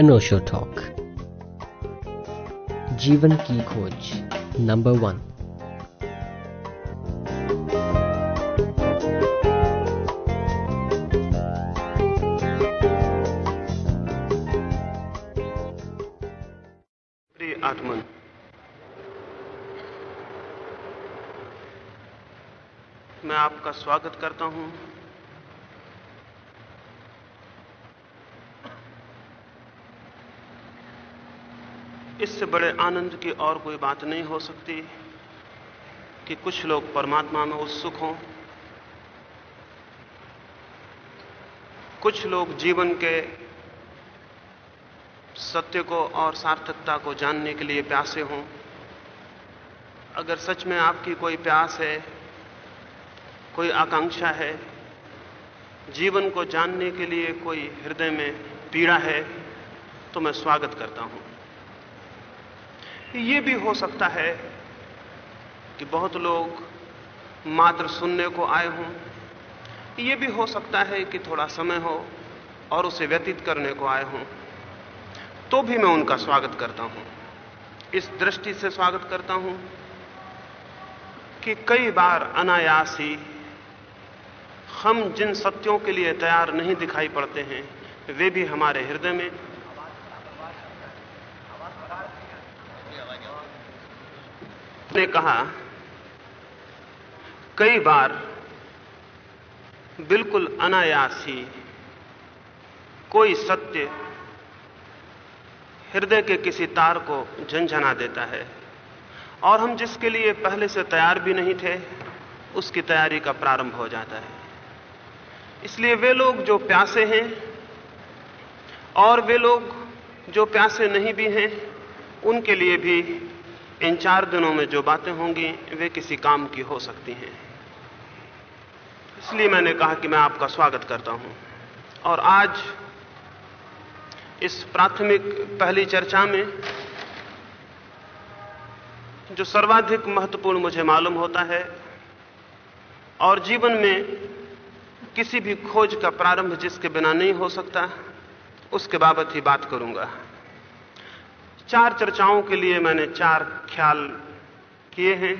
अनोशो talk जीवन की खोज नंबर वन आत्मन मैं आपका स्वागत करता हूँ। इससे बड़े आनंद की और कोई बात नहीं हो सकती कि कुछ लोग परमात्मा में उत्सुक हों। कुछ लोग जीवन के सत्य को और सार्थकता को जानने के लिए प्यासे हों। अगर सच में आपकी कोई प्यास है, कोई आकांक्षा है, जीवन को जानने के लिए कोई हृदय में पीड़ा है तो मैं स्वागत करता हूँ। ये भी हो सकता है कि बहुत लोग मात्र सुनने को आए हों। ये भी हो सकता है कि थोड़ा समय हो और उसे व्यतीत करने को आए हों। तो भी मैं उनका स्वागत करता हूँ। इस दृष्टि से स्वागत करता हूँ कि कई बार अनायास ही हम जिन सत्यों के लिए तैयार नहीं दिखाई पड़ते हैं, वे भी हमारे हृदय में ने कहा, कई बार बिल्कुल अनायास ही कोई सत्य हृदय के किसी तार को झंझना देता है। और हम जिसके लिए पहले से तैयार भी नहीं थे, उसकी तैयारी का प्रारंभ हो जाता है। इसलिए वे लोग जो प्यासे हैं और वे लोग जो प्यासे नहीं भी हैं, उनके लिए भी इन चार दिनों में जो बातें होंगी, वे किसी काम की हो सकती हैं। इसलिए मैंने कहा कि मैं आपका स्वागत करता हूँ। और आज, इस प्राथमिक पहली चर्चा में, जो सर्वाधिक महत्वपूर्ण मुझे मालूम होता है, और जीवन में किसी भी खोज का प्रारंभ जिसके बिना नहीं हो सकता, उसके बाबत ही बात करूँगा। चार चर्चाओं के लिए मैंने चार ख्याल किए हैं।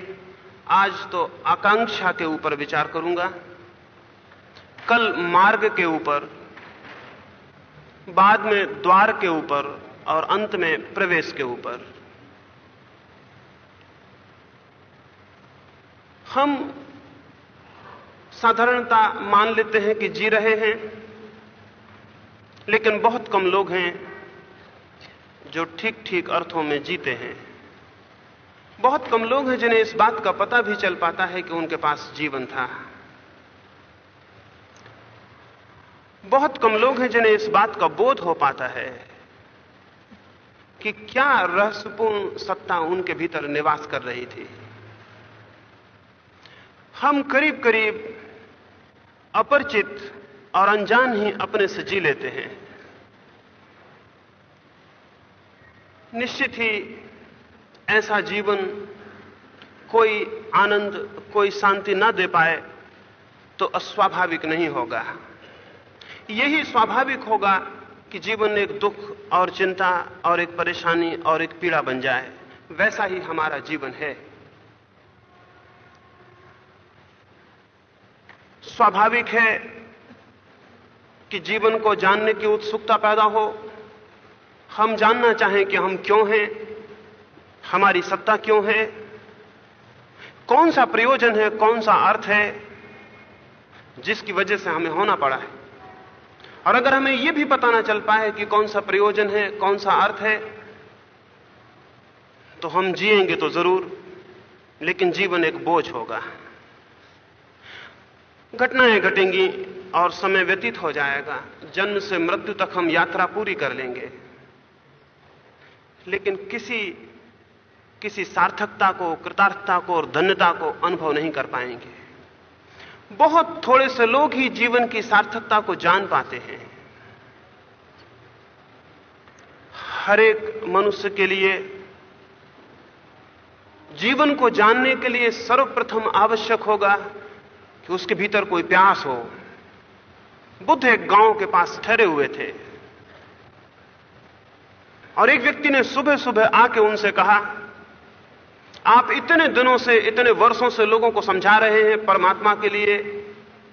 आज तो आकांक्षा के ऊपर विचार करूँगा। कल मार्ग के ऊपर, बाद में द्वार के ऊपर और अंत में प्रवेश के ऊपर। हम साधारणता मान लेते हैं कि जी रहे हैं, लेकिन बहुत कम लोग हैं जो ठीक ठीक अर्थों में जीते हैं। बहुत कम लोग हैं जिन्हें इस बात का पता भी चल पाता है कि उनके पास जीवन था। बहुत कम लोग हैं जिन्हें इस बात का बोध हो पाता है कि क्या रहस्यपूर्ण सत्ता उनके भीतर निवास कर रही थी। हम करीब करीब अपरिचित और अनजान ही अपने से जी लेते हैं। निश्चित ही ऐसा जीवन कोई आनंद, कोई शांति ना दे पाए तो अस्वाभाविक नहीं होगा। यही स्वाभाविक होगा कि जीवन एक दुख और चिंता और एक परेशानी और एक पीड़ा बन जाए। वैसा ही हमारा जीवन है। स्वाभाविक है कि जीवन को जानने की उत्सुकता पैदा हो हम जानना चाहें कि हम क्यों हैं? हमारी सत्ता क्यों है? कौन सा प्रयोजन है? कौन सा अर्थ है? जिसकी वजह से हमें होना पड़ा है। और अगर हमें यह भी पता ना चल पाए कि कौन सा प्रयोजन है, कौन सा अर्थ है तो हम जिएँगे तो ज़रूर, लेकिन जीवन एक बोझ होगा। घटनाएँ घटेंगी और समय व्यतीत हो जाएगा। जन्म से मृत्यु तक हम यात्रा पूरी कर लेंगे। लेकिन किसी किसी सार्थकता को, कृतार्थता को और धन्यता को अनुभव नहीं कर पाएँगे। बहुत थोड़े से लोग ही जीवन की सार्थकता को जान पाते हैं। हर एक मनुष्य के लिए, जीवन को जानने के लिए सर्वप्रथम आवश्यक होगा कि उसके भीतर कोई प्यास हो। बुद्ध एक गाँव के पास ठहरे हुए थे। और एक व्यक्ति ने सुबह सुबह आके उनसे कहा, आप इतने दिनों से, इतने वर्षों से लोगों को समझा रहे हैं परमात्मा के लिए,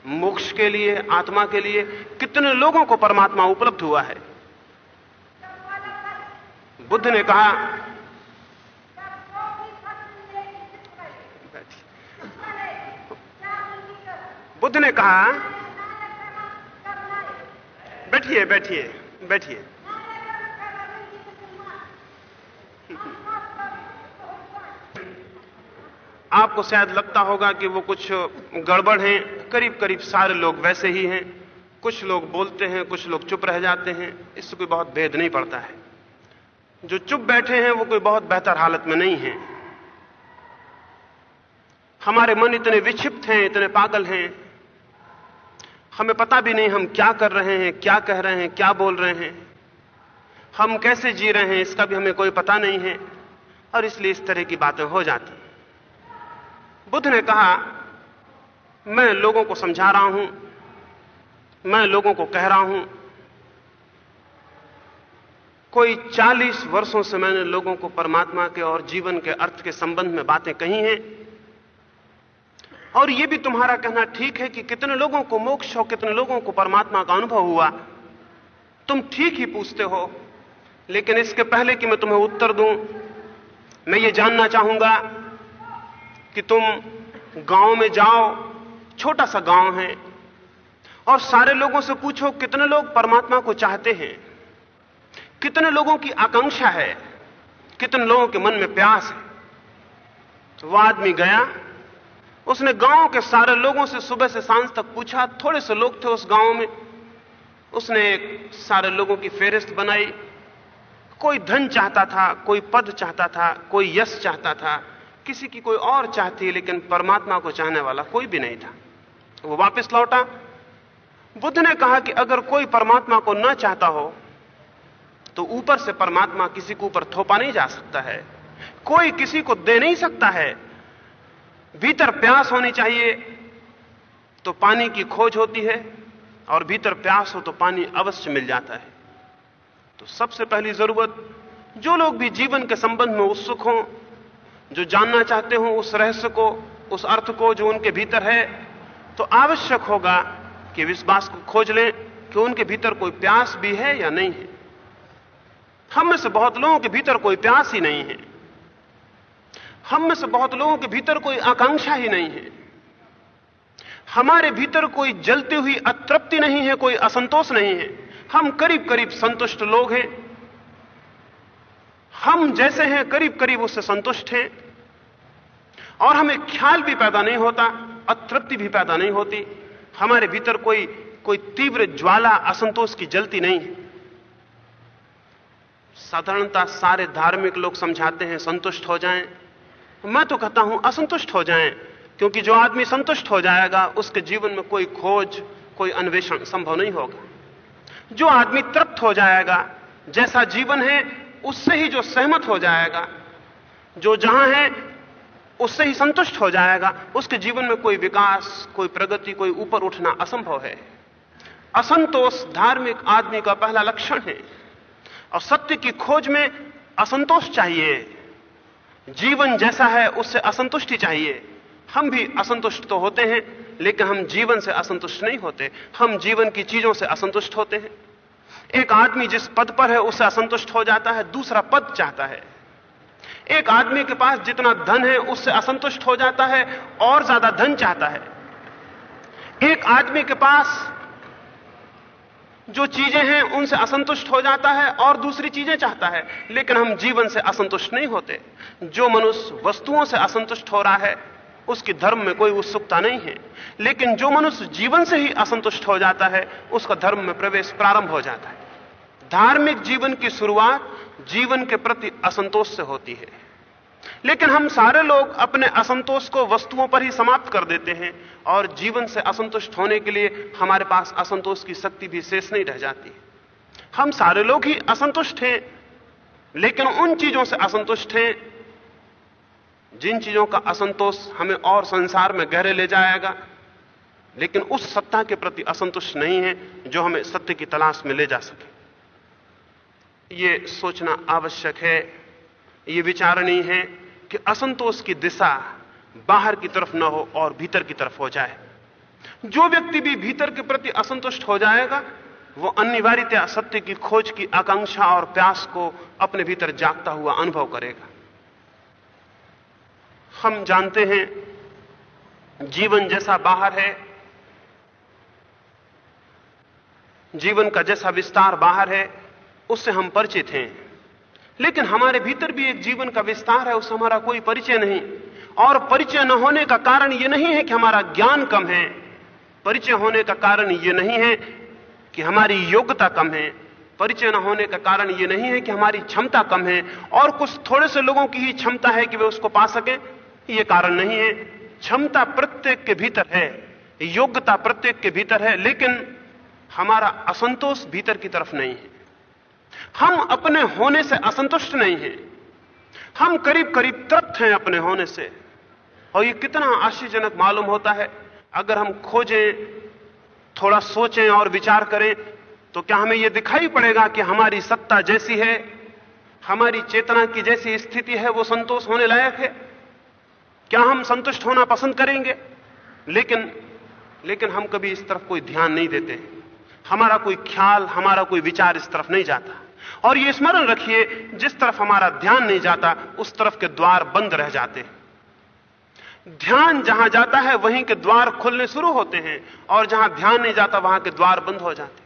मोक्ष के लिए, आत्मा के लिए, कितने लोगों को परमात्मा उपलब्ध हुआ है? बुद्ध ने कहा, बुद्ध ने कहा, बैठिए बैठिए बैठिए। आपको शायद लगता होगा कि वो कुछ गड़बड़ हैं। करीब करीब सारे लोग वैसे ही हैं। कुछ लोग बोलते हैं, कुछ लोग चुप रह जाते हैं। इससे कोई बहुत भेद नहीं पड़ता है। जो चुप बैठे हैं, वो कोई बहुत बेहतर हालत में नहीं है। हमारे मन इतने विक्षिप्त हैं, इतने पागल हैं। हमें पता भी नहीं हम क्या कर रहे हैं, क्या कह रहे हैं, क्या बोल रहे हैं। हम कैसे जी रहे हैं, इसका भी हमें कोई पता नहीं है। और इसलिए इस तरह की बातें हो जाती बुद्ध ने कहा, मैं लोगों को समझा रहा हूँ, मैं लोगों को कह रहा हूँ। कोई 40 वर्षों से मैंने लोगों को परमात्मा के और जीवन के अर्थ के संबंध में बातें कही हैं। और यह भी तुम्हारा कहना ठीक है कि कितने लोगों को मोक्ष और कितने लोगों को परमात्मा का अनुभव हुआ। तुम ठीक ही पूछते हो, लेकिन इसके पहले कि मैं तुम्हें उत्तर दूँ, मैं ये जानना चाहूँगा कि तुम गाँव में जाओ, छोटा सा गाँव है, और सारे लोगों से पूछो कितने लोग परमात्मा को चाहते हैं, कितने लोगों की आकांक्षा है, कितने लोगों के मन में प्यास है। वह आदमी गया, उसने गाँव के सारे लोगों से सुबह से साँझ तक पूछा, थोड़े से लोग थे उस गाँव में, उसने एक सारे लोगों की फेरिस्त बनाई। कोई धन चाहता था, कोई पद चाहता था, कोई यश चाहता था किसी की कोई और चाहती लेकिन परमात्मा को चाहने वाला कोई भी नहीं था। वो वापस लौटा। बुद्ध ने कहा कि अगर कोई परमात्मा को न चाहता हो तो ऊपर से परमात्मा किसी को ऊपर थोपा नहीं जा सकता है। कोई किसी को दे नहीं सकता है। भीतर प्यास होनी चाहिए तो पानी की खोज होती है, और भीतर प्यास हो तो पानी अवश्य मिल जाता है। तो सबसे पहली ज़रूरत, जो लोग भी जीवन के संबंध में उत्सुक हों जो जानना चाहते हो उस रहस्य को, उस अर्थ को जो उनके भीतर है तो आवश्यक होगा कि विश्वास को खोज लें कि उनके भीतर कोई प्यास भी है या नहीं है। हम में से बहुत लोगों के भीतर कोई प्यास ही नहीं है। हम में से बहुत लोगों के भीतर कोई आकांक्षा ही नहीं है। हमारे भीतर कोई जलती हुई अतृप्ति नहीं है, कोई असंतोष नहीं है। हम करीब करीब संतुष्ट लोग हैं। हम जैसे हैं करीब करीब उससे संतुष्ट हैं। और हमें ख्याल भी पैदा नहीं होता, अतृप्ति भी पैदा नहीं होती। हमारे भीतर कोई कोई तीव्र ज्वाला, असंतोष की जलती नहीं है। साधारणता सारे धार्मिक लोग समझाते हैं, संतुष्ट हो जाएँ। मैं तो कहता हूँ, असंतुष्ट हो जाएँ, क्योंकि जो आदमी संतुष्ट हो जाएगा, उसके जीवन में कोई खोज, कोई अन्वेषण संभव नहीं होगा। जो आदमी तृप्त हो जाएगा, जैसा जीवन है उससे ही जो सहमत हो जाएगा, जो जहाँ है, उससे ही संतुष्ट हो जाएगा। उसके जीवन में कोई विकास, कोई प्रगति, कोई ऊपर उठना असंभव है। असंतोष धार्मिक आदमी का पहला लक्षण है। और सत्य की खोज में असंतोष चाहिए। जीवन जैसा है, उससे असंतुष्टि चाहिए। हम भी असंतुष्ट तो होते हैं, लेकिन हम जीवन से असंतुष्ट नहीं होते। हम जीवन की चीज़ों से असंतुष्ट होते हैं। एक आदमी जिस पद पर है उससे असंतुष्ट हो जाता है, दूसरा पद चाहता है। एक आदमी के पास जितना धन है, उससे असंतुष्ट हो जाता है, और ज़्यादा धन चाहता है। एक आदमी के पास जो चीज़ें हैं, उनसे असंतुष्ट हो जाता है, और दूसरी चीज़ें चाहता है। लेकिन हम जीवन से असंतुष्ट नहीं होते। जो मनुष्य वस्तुओं से असंतुष्ट हो रहा है उसकी धर्म में कोई उत्सुकता नहीं है। लेकिन जो मनुष्य जीवन से ही असंतुष्ट हो जाता है, उसका धर्म में प्रवेश प्रारंभ हो जाता है। धार्मिक जीवन की शुरुआत जीवन के प्रति असंतोष से होती है। लेकिन हम सारे लोग अपने असंतोष को वस्तुओं पर ही समाप्त कर देते हैं और जीवन से असंतुष्ट होने के लिए हमारे पास असंतोष की शक्ति भी शेष नहीं रह जाती। हम सारे लोग ही असंतुष्ट हैं, लेकिन उन चीज़ों से असंतुष्ट हैं जिन चीज़ों का असंतोष हमें और संसार में गहरे ले जाएगा, लेकिन उस सत्ता के प्रति असंतुष्ट नहीं है जो हमें सत्य की तलाश में ले जा सके। ये सोचना आवश्यक है, ये विचारणीय है कि असंतोष की दिशा बाहर की तरफ़ न हो और भीतर की तरफ़ हो जाए। जो व्यक्ति भी भीतर के प्रति असंतुष्ट हो जाएगा, वो अनिवार्यतया सत्य की खोज की आकांक्षा और प्यास को अपने भीतर जागता हुआ अनुभव करेगा। हम जानते हैं, जीवन जैसा बाहर है, जीवन का जैसा विस्तार बाहर है, उससे हम परिचित हैं। लेकिन हमारे भीतर भी एक जीवन का विस्तार है, उससे हमारा कोई परिचय नहीं। और परिचय न होने का कारण यह नहीं है कि हमारा ज्ञान कम है। परिचय होने का कारण यह नहीं है कि हमारी योग्यता कम है। परिचय न होने का कारण यह नहीं है कि हमारी क्षमता कम है। और कुछ थोड़े से लोगों की ही क्षमता है कि वे उसको पा सकें। यह कारण नहीं है। क्षमता प्रत्येक के भीतर है, योग्यता प्रत्येक के भीतर है, लेकिन हमारा असंतोष भीतर की तरफ़ नहीं है। हम अपने होने से असंतुष्ट नहीं हैं। हम करीब करीब तृप्त हैं अपने होने से। और यह कितना आश्चर्यजनक मालूम होता है, अगर हम खोजें, थोड़ा सोचें और विचार करें तो क्या हमें यह दिखाई पड़ेगा कि हमारी सत्ता जैसी है, हमारी चेतना की जैसी स्थिति है, वो संतोष होने लायक है? क्या हम संतुष्ट होना पसंद करेंगे? लेकिन लेकिन हम कभी इस तरफ़ कोई ध्यान नहीं देते। हमारा कोई ख्याल, हमारा कोई विचार इस तरफ़ नहीं जाता। और यह स्मरण रखिए, जिस तरफ़ हमारा ध्यान नहीं जाता, उस तरफ़ के द्वार बंद रह जाते हैं। ध्यान जहाँ जाता है, वहीं के द्वार खुलने शुरू होते हैं, और जहाँ ध्यान नहीं जाता, वहाँ के द्वार बंद हो जाते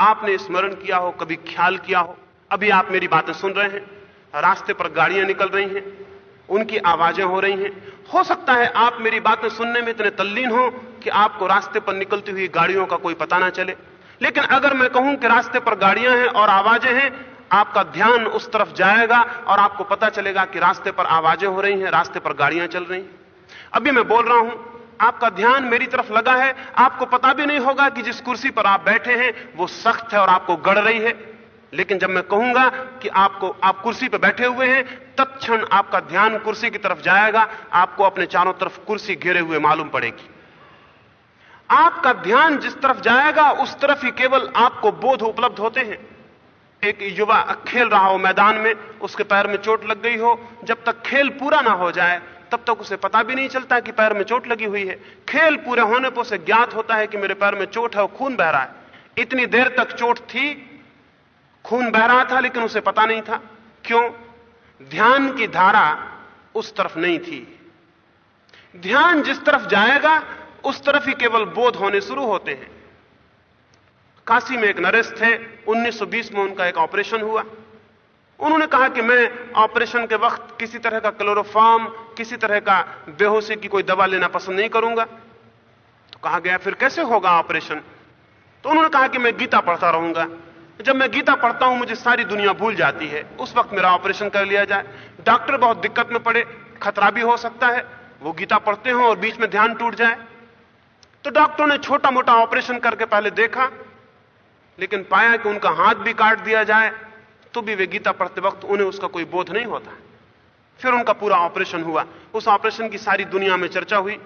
आपने स्मरण किया हो, कभी ख्याल किया हो? अभी आप मेरी बातें सुन रहे हैं, रास्ते पर गाड़ियाँ निकल रही हैं उनकी आवाज़ें हो रही हैं। हो सकता है आप मेरी बातें सुनने में इतने तल्लीन हो कि आपको रास्ते पर निकलती हुई गाड़ियों का कोई पता ना चले। लेकिन अगर मैं कहूँ कि रास्ते पर गाड़ियाँ हैं और आवाज़ें हैं, आपका ध्यान उस तरफ़ जाएगा और आपको पता चलेगा कि रास्ते पर आवाज़ें हो रही हैं, रास्ते पर गाड़ियाँ चल रही हैं। अभी मैं बोल रहा हूँ, आपका ध्यान मेरी तरफ़ लगा है। आपको पता भी नहीं होगा कि जिस कुर्सी पर आप बैठे हैं, वो सख्त है और आपको गड़ रही है। लेकिन जब मैं कहूँगा कि आपको, आप कुर्सी पर बैठे हुए हैं तत्क्षण आपका ध्यान कुर्सी की तरफ़ जाएगा, आपको अपने चारों तरफ़ कुर्सी घेरे हुए मालूम पड़ेगी। आपका ध्यान जिस तरफ़ जाएगा, उस तरफ़ ही केवल आपको बोध उपलब्ध होते हैं। एक युवा खेल रहा हो मैदान में, उसके पैर में चोट लग गई हो, जब तक खेल पूरा ना हो जाए, तब तक उसे पता भी नहीं चलता कि पैर में चोट लगी हुई है। खेल पूरे होने पर उसे ज्ञात होता है कि मेरे पैर में चोट है और खून बह रहा है। इतनी देर तक चोट थी खून बह रहा था, लेकिन उसे पता नहीं था। क्यों? ध्यान की धारा उस तरफ़ नहीं थी। ध्यान जिस तरफ़ जाएगा, उस तरफ़ ही केवल बोध होने शुरू होते हैं। काशी में एक नरेश थे 1920 में उनका एक ऑपरेशन हुआ। उन्होंने कहा कि मैं ऑपरेशन के वक्त किसी तरह का क्लोरोफॉर्म, किसी तरह का बेहोशी की कोई दवा लेना पसंद नहीं करूँगा। तो कहा गया, फिर कैसे होगा ऑपरेशन? तो उन्होंने कहा कि मैं गीता पढ़ता रहूँगा। जब मैं गीता पढ़ता हूँ, मुझे सारी दुनिया भूल जाती है। उस वक्त मेरा ऑपरेशन कर लिया जाए। डॉक्टर बहुत दिक्कत में पड़े, खतरा भी हो सकता है। वो गीता पढ़ते हो और बीच में ध्यान टूट जाए। तो डॉक्टरों ने छोटा मोटा ऑपरेशन करके पहले देखा, लेकिन पाया कि उनका हाथ भी काट दिया जाए तो भी वे गीता पढ़ते वक्त उन्हें उसका कोई बोध नहीं होता। फिर उनका पूरा ऑपरेशन हुआ। उस ऑपरेशन की सारी दुनिया में चर्चा हुई।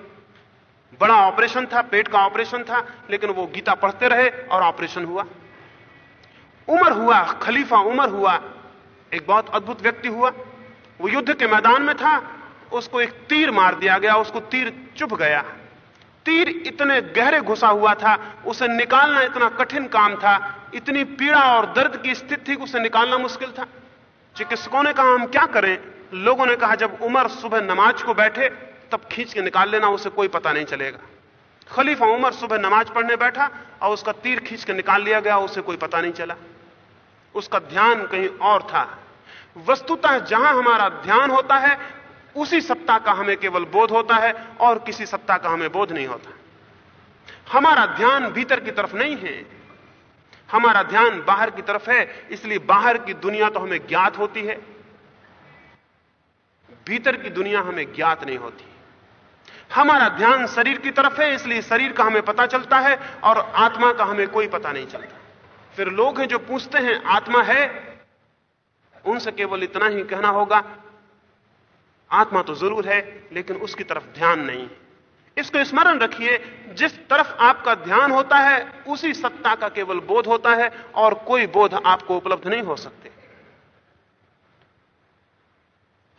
बड़ा ऑपरेशन था, पेट का ऑपरेशन था, लेकिन वो गीता पढ़ते रहे और ऑपरेशन हुआ। उमर हुआ, खलीफा उमर हुआ, एक बहुत अद्भुत व्यक्ति हुआ। वो युद्ध के मैदान में था, उसको एक तीर मार दिया गया, उसको तीर चुभ गया। तीर इतने गहरे घुसा हुआ था, उसे निकालना इतना कठिन काम था, इतनी पीड़ा और दर्द की स्थिति थी उसे निकालना मुश्किल था। चिकित्सकों ने कहा, हम क्या करें? लोगों ने कहा, जब उमर सुबह नमाज़ को बैठे, तब खींच के निकाल लेना, उसे कोई पता नहीं चलेगा। खलीफा उमर सुबह नमाज़ पढ़ने बैठा और उसका तीर खींच के निकाल लिया गया, उसे कोई पता नहीं चला। उसका ध्यान कहीं और था। वस्तुतः जहाँ हमारा ध्यान होता है, उसी सत्ता का हमें केवल बोध होता है और किसी सत्ता का हमें बोध नहीं होता। हमारा ध्यान भीतर की तरफ़ नहीं है। हमारा ध्यान बाहर की तरफ़ है, इसलिए बाहर की दुनिया तो हमें ज्ञात होती है। भीतर की दुनिया हमें ज्ञात नहीं होती। हमारा ध्यान शरीर की तरफ़ है, इसलिए शरीर का हमें पता चलता है और आत्मा का हमें कोई पता नहीं चलता। फिर लोग हैं जो पूछते हैं, आत्मा है? उनसे केवल इतना ही कहना होगा, आत्मा तो ज़रूर है, लेकिन उसकी तरफ़ ध्यान नहीं। है इसको स्मरण रखिए, जिस तरफ़ आपका ध्यान होता है, उसी सत्ता का केवल बोध होता है, और कोई बोध आपको उपलब्ध नहीं हो सकते।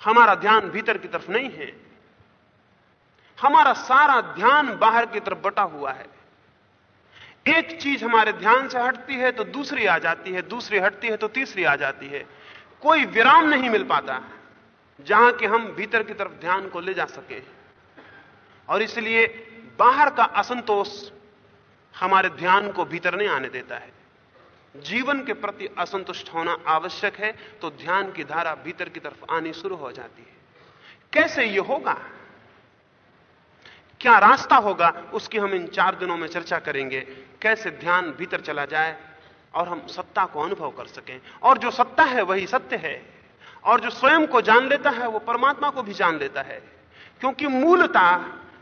हमारा ध्यान भीतर की तरफ़ नहीं है। हमारा सारा ध्यान बाहर की तरफ़ बटा हुआ है। एक चीज़ हमारे ध्यान से हटती है तो दूसरी आ जाती है, दूसरी हटती है तो तीसरी आ जाती है। कोई विराम नहीं मिल पाता जहाँ कि हम भीतर की तरफ़ ध्यान को ले जा सके। और इसलिए बाहर का असंतोष हमारे ध्यान को भीतर नहीं आने देता है। जीवन के प्रति असंतुष्ट होना आवश्यक है तो ध्यान की धारा भीतर की तरफ़ आनी शुरू हो जाती है। कैसे यह होगा? क्या रास्ता होगा, उसकी हम इन चार दिनों में चर्चा करेंगे। कैसे ध्यान भीतर चला जाए और हम सत्ता को अनुभव कर सकें। और जो सत्ता है, वही सत्य है। और जो स्वयं को जान लेता है, वो परमात्मा को भी जान लेता है। क्योंकि मूलता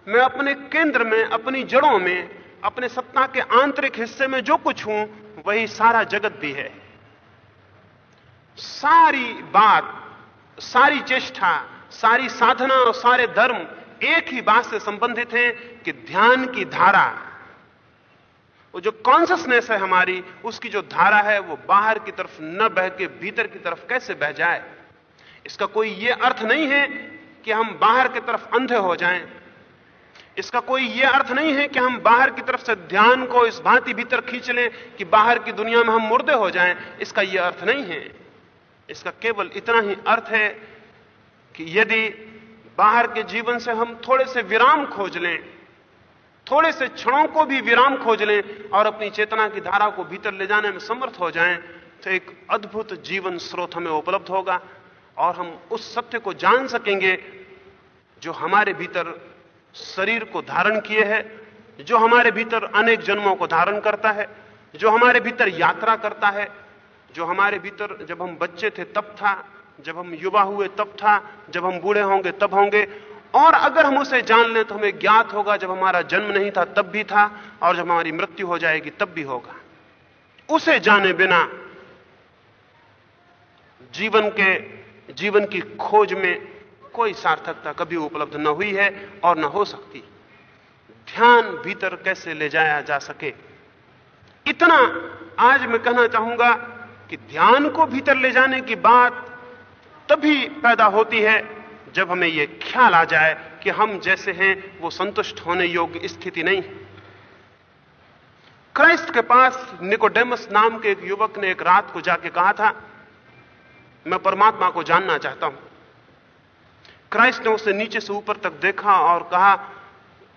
मैं अपने केंद्र में, अपनी जड़ों में, अपने सत्ता के आंतरिक हिस्से में जो कुछ हूँ, वही सारा जगत भी है। सारी बात, सारी चेष्टा, सारी साधना और सारे धर्म एक ही बात से संबंधित हैं कि ध्यान की धारा, वो जो कॉन्सियसनेस है हमारी, उसकी जो धारा है, वो बाहर की तरफ़ न बह के भीतर की तरफ़ कैसे बह जाए? इसका कोई ये अर्थ नहीं है कि हम बाहर की तरफ़ अंधे हो जाएँ। इसका कोई यह अर्थ नहीं है कि हम बाहर की तरफ़ से ध्यान को इस भांति भीतर खींच लें कि बाहर की दुनिया में हम मुर्दे हो जाएँ। इसका यह अर्थ नहीं है। इसका केवल इतना ही अर्थ है कि यदि बाहर के जीवन से हम थोड़े से विराम खोज लें, थोड़े से क्षणों को भी विराम खोज लें और अपनी चेतना की धारा को भीतर ले जाने में समर्थ हो जाएँ तो एक अद्भुत जीवन स्रोत हमें उपलब्ध होगा और हम उस सत्य को जान सकेंगे जो हमारे भीतर शरीर को धारण किए है, जो हमारे भीतर अनेक जन्मों को धारण करता है, जो हमारे भीतर यात्रा करता है, जो हमारे भीतर जब हम बच्चे थे तब था जब हम युवा हुए, तब था। जब हम बूढ़े होंगे, तब होंगे। और अगर हम उसे जान लें तो हमें ज्ञात होगा, जब हमारा जन्म नहीं था, तब भी था। और जब हमारी मृत्यु हो जाएगी, तब भी होगा। उसे जाने बिना जीवन के, जीवन की खोज में कोई सार्थकता कभी उपलब्ध न हुई है और न हो सकती। ध्यान भीतर कैसे ले जाया जा सके? इतना आज मैं कहना चाहूँगा कि ध्यान को भीतर ले जाने की बात तभी पैदा होती है जब हमें यह ख्याल आ जाए कि हम जैसे हैं, वो संतुष्ट होने योग्य स्थिति नहीं क्राइस्ट के पास निकोडेमस नाम के एक युवक ने एक रात को जाके कहा था, मैं परमात्मा को जानना चाहता हूँ। क्राइस्ट ने उसे नीचे से ऊपर तक देखा और कहा,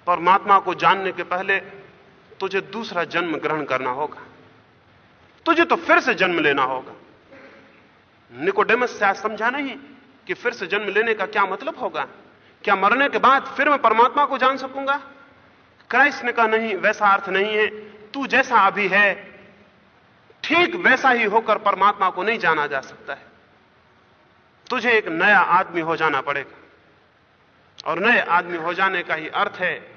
परमात्मा को जानने के पहले तुझे दूसरा जन्म ग्रहण करना होगा। तुझे तो फिर से जन्म लेना होगा। निकोडेमस से आज समझा नहीं कि फिर से जन्म लेने का क्या मतलब होगा? क्या मरने के बाद फिर मैं परमात्मा को जान सकूँगा? क्राइस्ट ने कहा, नहीं, वैसा अर्थ नहीं है। तू जैसा अभी है, ठीक वैसा ही होकर परमात्मा को नहीं जाना जा सकता है। तुझे एक नया आदमी हो जाना पड़ेगा। और नए आदमी हो जाने का ही अर्थ है,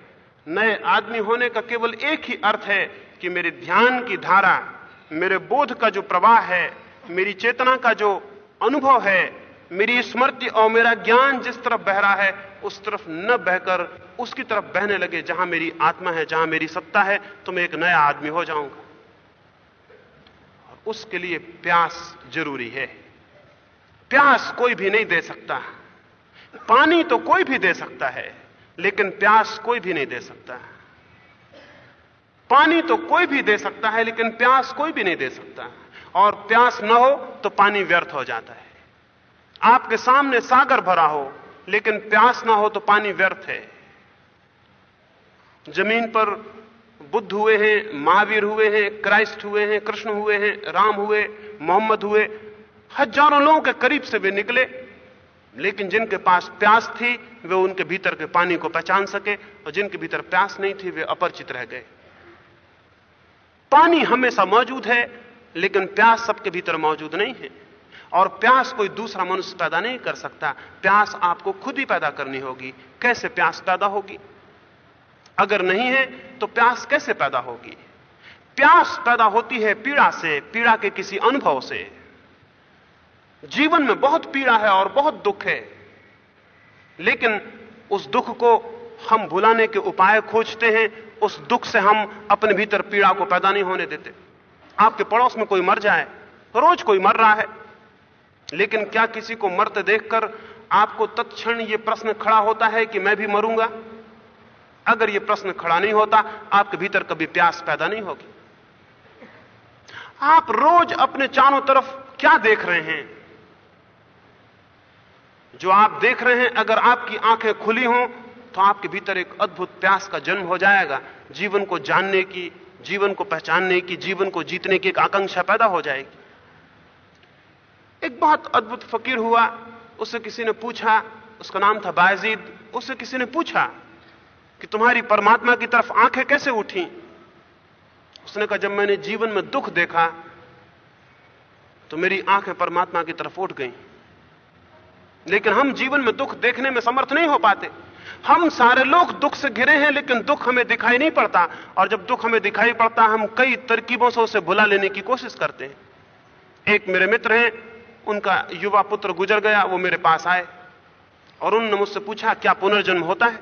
नए आदमी होने का केवल एक ही अर्थ है कि मेरे ध्यान की धारा, मेरे बोध का जो प्रवाह है मेरी चेतना का जो अनुभव है, मेरी स्मृति और मेरा ज्ञान जिस तरफ़ बह रहा है, उस तरफ़ न बहकर उसकी तरफ़ बहने लगे। जहाँ मेरी आत्मा है, जहाँ मेरी सत्ता है तो मैं एक नया आदमी हो जाऊँगा। और उसके लिए प्यास ज़रूरी है। प्यास कोई भी नहीं दे सकता। पानी तो कोई भी दे सकता है, लेकिन प्यास कोई भी नहीं दे सकता। पानी तो कोई भी दे सकता है, लेकिन प्यास कोई भी नहीं दे सकता। और प्यास न हो तो पानी व्यर्थ हो जाता है। आपके सामने सागर भरा हो, लेकिन प्यास ना हो तो पानी व्यर्थ है। ज़मीन पर बुद्ध हुए हैं, महावीर हुए हैं, क्राइस्ट हुए हैं, कृष्ण हुए हैं, राम हुए, मोहम्मद हुए, हज़ारों लोगों के करीब से वे निकले, लेकिन जिनके पास प्यास थी, वे उनके भीतर के पानी को पहचान सके, और जिनके भीतर प्यास नहीं थी, वे अपरिचित रह गए। पानी हमेशा मौजूद है लेकिन प्यास सबके भीतर मौजूद नहीं है। और प्यास कोई दूसरा मनुष्य पैदा नहीं कर सकता। प्यास आपको खुद ही पैदा करनी होगी। कैसे प्यास पैदा होगी? अगर नहीं है तो प्यास कैसे पैदा होगी? प्यास पैदा होती है पीड़ा से, पीड़ा के किसी अनुभव से। जीवन में बहुत पीड़ा है और बहुत दुख है। लेकिन उस दुख को हम भुलाने के उपाय खोजते हैं। उस दुख से हम अपने भीतर पीड़ा को पैदा नहीं होने देते। आपके पड़ोस में कोई मर जाए, रोज कोई मर रहा है। लेकिन क्या किसी को मरते देखकर आपको तत्क्षण यह प्रश्न खड़ा होता है कि मैं भी मरूँगा? अगर यह प्रश्न खड़ा नहीं होता, आपके भीतर कभी प्यास पैदा नहीं होगी। आप रोज अपने चारों तरफ़ क्या देख रहे हैं? जो आप देख रहे हैं, अगर आपकी आँखें खुली हों तो आपके भीतर एक अद्भुत प्यास का जन्म हो जाएगा, जीवन को जानने की जीवन को पहचानने की, जीवन को जीतने की एक आकांक्षा पैदा हो जाएगी। एक बहुत अद्भुत फकीर हुआ उससे किसी ने पूछा, उसका नाम था बायजीद उससे किसी ने पूछा कि तुम्हारी परमात्मा की तरफ़ आँखें कैसे उठी? उसने कहा, जब मैंने जीवन में दुख देखा तो मेरी आँखें परमात्मा की तरफ़ उठ गईं। लेकिन हम जीवन में दुख देखने में समर्थ नहीं हो पाते। हम सारे लोग दुख से घिरे हैं, लेकिन दुख हमें दिखाई नहीं पड़ता। और जब दुख हमें दिखाई पड़ता, हम कई तरकीबों से उसे भुला लेने की कोशिश करते हैं। एक मेरे मित्र हैं, उनका युवा पुत्र गुजर गया, वो मेरे पास आए, और उन्होंने मुझसे पूछा, क्या पुनर्जन्म होता है?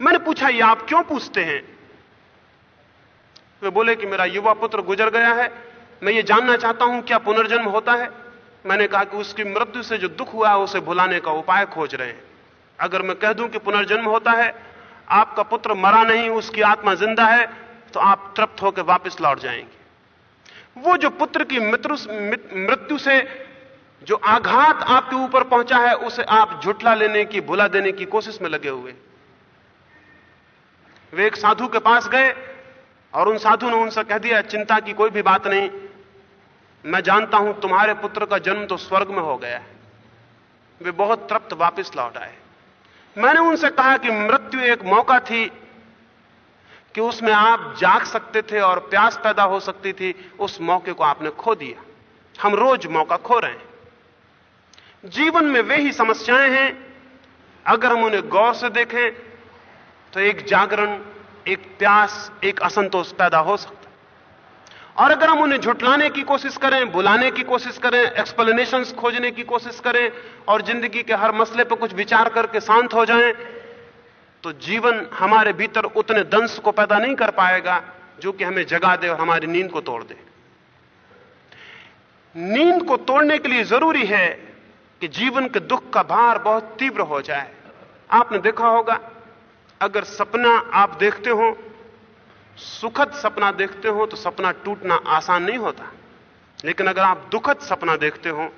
मैंने पूछा, ये आप क्यों पूछते हैं? वे बोले कि, मेरा युवा पुत्र गुजर गया है, मैं ये जानना चाहता हूँ, क्या पुनर्जन्म होता है? मैंने कहा कि, उसकी मृत्यु से जो दुख हुआ है, उसे भुलाने का उपाय खोज रहे हैं। अगर मैं कह दूँ कि पुनर्जन्म होता है, आपका पुत्र मरा नहीं, उसकी आत्मा ज़िंदा है तो आप तृप्त होकर वापस लौट जाएँगे। वो जो पुत्र की मृत्यु से जो आघात आपके ऊपर पहुँचा है, उसे आप झुटला लेने की, भुला देने की कोशिश में लगे हुए। वे एक साधु के पास गए, और उन साधु ने उनसे कह दिया, चिंता की कोई भी बात नहीं। मैं जानता हूँ तुम्हारे पुत्र का जन्म तो स्वर्ग में हो गया है। वे बहुत तृप्त वापस लौट आए। मैंने उनसे कहा कि मृत्यु एक मौका थी कि उसमें आप जाग सकते थे और प्यास पैदा हो सकती थी। उस मौके को आपने खो दिया। हम रोज मौका खो रहे हैं। जीवन में वे ही समस्याएँ हैं। अगर हम उन्हें गौर से देखें तो एक जागरण, एक प्यास, एक असंतोष पैदा हो सकता और अगर हम उन्हें झुटलाने की कोशिश करें, बुलाने की कोशिश करें एक्सप्लेनेशन खोजने की कोशिश करें, और ज़िंदगी के हर मसले पर कुछ विचार करके शांत हो जाएँ तो जीवन हमारे भीतर उतने दंश को पैदा नहीं कर पाएगा जो कि हमें जगा दे और हमारी नींद को तोड़ दे। नींद को तोड़ने के लिए ज़रूरी है कि जीवन के दुख का भार बहुत तीव्र हो जाए। आपने देखा होगा, अगर सपना आप देखते हो सुखद सपना देखते हो तो सपना टूटना आसान नहीं होता। लेकिन अगर आप दुखद सपना देखते हो,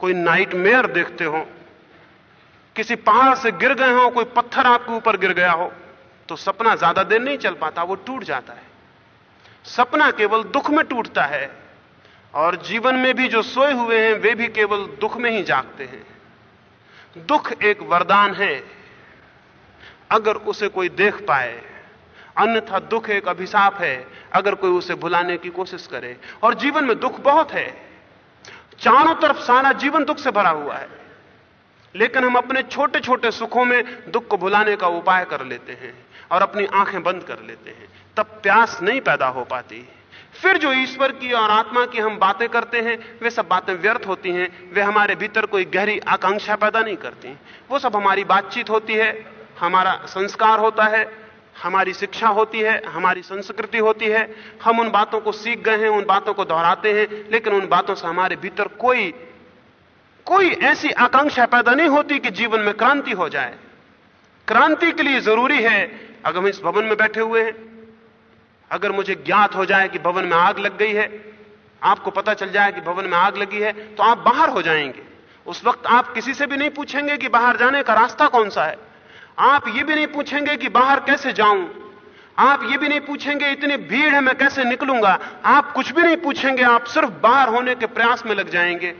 कोई नाइट मेयर देखते हो, किसी पहाड़ से गिर गए हो, कोई पत्थर आपके ऊपर गिर गया हो तो सपना ज़्यादा देर नहीं चल पाता, वो टूट जाता है। सपना केवल दुख में टूटता है और जीवन में भी जो सोए हुए हैं, वे भी केवल दुख में ही जागते हैं। दुख एक वरदान है। अगर उसे कोई देख पाए अन्यथा दुख एक अभिशाप है, अगर कोई उसे भुलाने की कोशिश करे। और जीवन में दुख बहुत है। चारों तरफ़ सारा जीवन दुख से भरा हुआ है। लेकिन हम अपने छोटे छोटे सुखों में दुख को भुलाने का उपाय कर लेते हैं और अपनी आँखें बंद कर लेते हैं। तब प्यास नहीं पैदा हो पाती। फिर जो ईश्वर की और आत्मा की हम बातें करते हैं, वे सब बातें व्यर्थ होती हैं। वे हमारे भीतर कोई गहरी आकांक्षा पैदा नहीं करती। वो सब हमारी बातचीत होती है, हमारा संस्कार होता है हमारी शिक्षा होती है, हमारी संस्कृति होती है, हम उन बातों को सीख गए हैं, उन बातों को दोहराते हैं, लेकिन उन बातों से हमारे भीतर कोई कोई ऐसी आकांक्षा पैदा नहीं होती कि जीवन में क्रांति हो जाए। क्रांति के लिए ज़रूरी है, अगर हम इस भवन में बैठे हुए हैं, अगर मुझे ज्ञात हो जाए कि भवन में आग लग गई है, आपको पता चल जाए कि भवन में आग लगी है तो आप बाहर हो जाएँगे। उस वक्त आप किसी से भी नहीं पूछेंगे कि बाहर जाने का रास्ता कौन सा है। आप ये भी नहीं पूछेंगे कि बाहर कैसे जाऊँ। आप ये भी नहीं पूछेंगे इतनी भीड़ है, मैं कैसे निकलूँगा। आप कुछ भी नहीं पूछेंगे, आप सिर्फ़ बाहर होने के प्रयास में लग जाएँगे।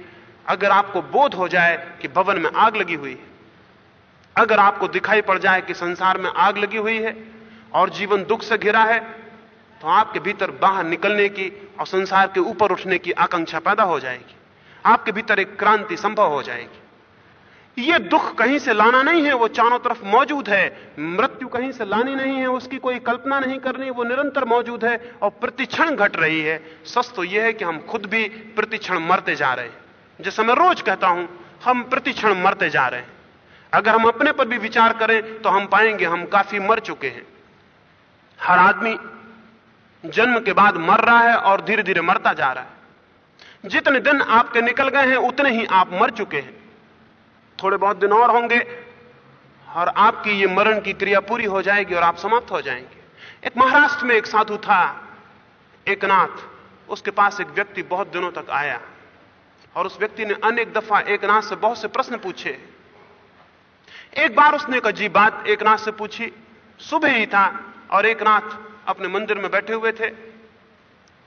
अगर आपको बोध हो जाए कि भवन में आग लगी हुई है, अगर आपको दिखाई पड़ जाए कि संसार में आग लगी हुई है और जीवन दुख से घिरा है तो आपके भीतर बाहर निकलने की और संसार के ऊपर उठने की आकांक्षा पैदा हो जाएगी। आपके भीतर एक क्रांति संभव हो जाएगी। यह दुख कहीं से लाना नहीं है, वो चारों तरफ़ मौजूद है। मृत्यु कहीं से लानी नहीं है, उसकी कोई कल्पना नहीं करनी, वो निरंतर मौजूद है और प्रतिक्षण घट रही है। सच तो यह है कि हम खुद भी प्रतिक्षण मरते जा रहे हैं। जैसा मैं रोज कहता हूँ, हम प्रतिक्षण मरते जा रहे हैं। अगर हम अपने पर भी विचार करें तो हम पाएँगे हम काफ़ी मर चुके हैं। हर आदमी जन्म के बाद मर रहा है और धीरे धीरे मरता जा रहा है। जितने दिन आपके निकल गए हैं, उतने ही आप मर चुके हैं। थोड़े बहुत दिन और होंगे और आपकी ये मरण की क्रिया पूरी हो जाएगी और आप समाप्त हो जाएँगे। एक महाराष्ट्र में एक साधु था एक नाथ उसके पास एक व्यक्ति बहुत दिनों तक आया और उस व्यक्ति ने अनेक दफ़ा एक नाथ से बहुत से प्रश्न पूछे। एक बार उसने एक अजीब बात एक नाथ से पूछी। सुबह ही था और एक नाथ अपने मंदिर में बैठे हुए थे।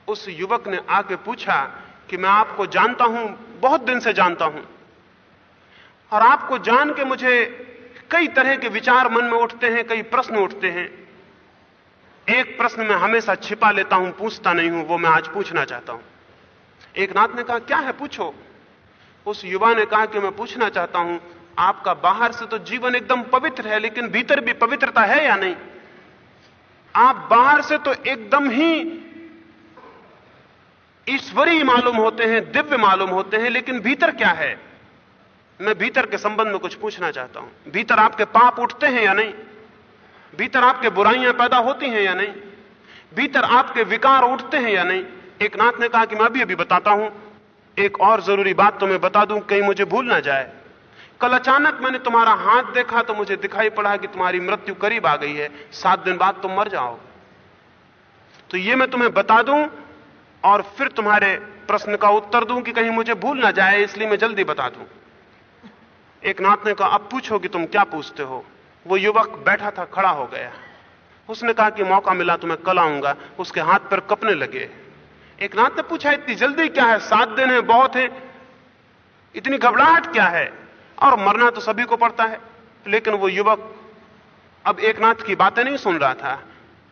उस युवक ने आके पूछा कि मैं आपको जानता हूँ, बहुत दिन से जानता हूँ। और आपको जान के मुझे कई तरह के विचार मन में उठते हैं, कई प्रश्न उठते हैं। एक प्रश्न मैं हमेशा छिपा लेता हूँ, पूछता नहीं हूँ, वो मैं आज पूछना चाहता हूँ। एक नाथ ने कहा, क्या है, पूछो? उस युवा ने कहा कि, मैं पूछना चाहता हूँ, आपका बाहर से तो जीवन एकदम पवित्र है, लेकिन भीतर भी पवित्रता है या नहीं? आप बाहर से तो एकदम ही ईश्वरीय मालूम होते हैं, दिव्य मालूम होते हैं, लेकिन भीतर क्या है? मैं भीतर के संबंध में कुछ पूछना चाहता हूँ। भीतर आपके पाप उठते हैं या नहीं? भीतर आपके बुराइयाँ पैदा होती हैं या नहीं? भीतर आपके विकार उठते हैं या नहीं? एक नाथ ने कहा कि मैं अभी अभी बताता हूँ। एक और ज़रूरी बात तो मैं बता दूँ, कहीं मुझे भूल ना जाए। कल अचानक मैंने तुम्हारा हाथ देखा तो मुझे दिखाई पड़ा कि तुम्हारी मृत्यु करीब आ गई है। सात दिन बाद तुम मर जाओ। तो ये मैं तुम्हें बता दूँ और फिर तुम्हारे प्रश्न का उत्तर दूँ कि कहीं मुझे भूल ना जाए, इसलिए मैं जल्दी बता दूँ। एक नाथ ने कहा, अब पूछो कि तुम क्या पूछते हो? वो युवक बैठा था, खड़ा हो गया। उसने कहा कि मौका मिला तो मैं कल आऊँगा। उसके हाथ पर कपने लगे। एक नाथ ने पूछा, इतनी जल्दी क्या है? सात दिन है, बहुत है। इतनी घबराहट क्या है? और मरना तो सभी को पड़ता है। लेकिन वो युवक अब एक नाथ की बातें नहीं सुन रहा था।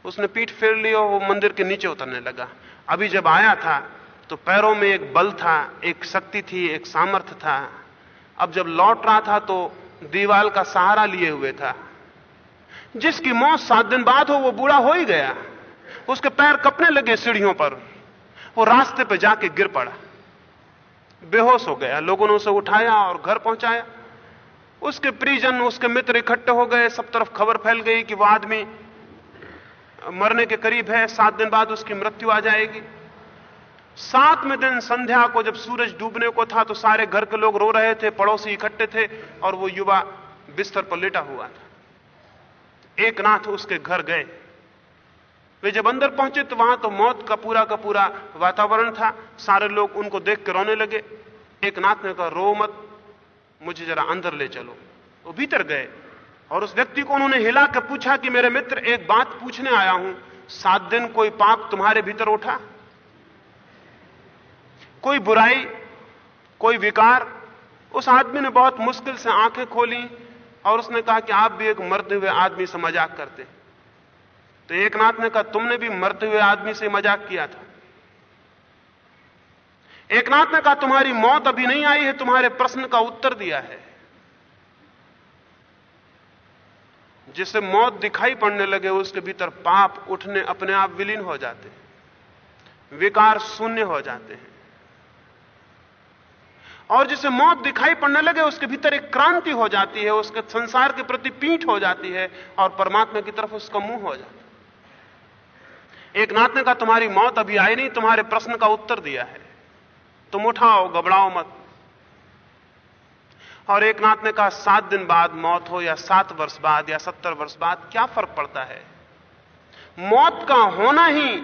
उसने पीठ फेर ली और वो मंदिर के नीचे उतरने लगा। अभी जब आया था तो पैरों में एक बल था, एक शक्ति थी, एक सामर्थ्य था। अब जब लौट रहा था तो दीवाल का सहारा लिए हुए था। जिसकी मौत सात दिन बाद हो, वो बूढ़ा हो ही गया। उसके पैर कपने लगे सीढ़ियों पर। वो रास्ते पे जाके गिर पड़ा। बेहोश हो गया। लोगों ने उसे उठाया और घर पहुँचाया। उसके परिजन, उसके मित्र इकट्ठे हो गए। सब तरफ़ खबर फैल गई कि वो आदमी मरने के करीब है। सात दिन बाद उसकी मृत्यु आ जाएगी। सातवें दिन संध्या को जब सूरज डूबने को था तो सारे घर के लोग रो रहे थे, पड़ोसी इकट्ठे थे, और वो युवा बिस्तर पर लेटा हुआ था। एक नाथ उसके घर गए। वे जब अंदर पहुँचे तो वहाँ तो मौत का पूरा का पूरा वातावरण था। सारे लोग उनको देख के रोने लगे। एक नाथ ने कहा, रो मत, मुझे जरा अंदर ले चलो। वो भीतर गए, और उस व्यक्ति को उन्होंने हिला कर पूछा कि, मेरे मित्र, एक बात पूछने आया हूँ। सात दिन कोई पाप तुम्हारे भीतर उठा? कोई बुराई, कोई विकार, उस आदमी ने बहुत मुश्किल से आँखें खोली और उसने कहा कि आप भी एक मरते हुए आदमी से मज़ाक करते। तो एक नाथ ने कहा, तुमने भी मरते हुए आदमी से मज़ाक किया था। एक नाथ ने कहा, तुम्हारी मौत अभी नहीं आई है, तुम्हारे प्रश्न का उत्तर दिया है। जिसे मौत दिखाई पड़ने लगे, उसके भीतर पाप उठने अपने आप विलीन हो जाते हैं, विकार शून्य हो जाते हैं। और जिसे मौत दिखाई पड़ने लगे, उसके भीतर एक क्रांति हो जाती है, उसके संसार के प्रति पीठ हो जाती है और परमात्मा की तरफ़ उसका मुँह हो जाता है। एक नाथ ने कहा तुम्हारी मौत अभी आई नहीं, तुम्हारे प्रश्न का उत्तर दिया है। तुम उठाओ, घबराओ मत। और एक नाथ ने कहा सात दिन बाद मौत हो या सात वर्ष बाद या सत्तर वर्ष बाद, क्या फ़र्क पड़ता है? मौत का होना ही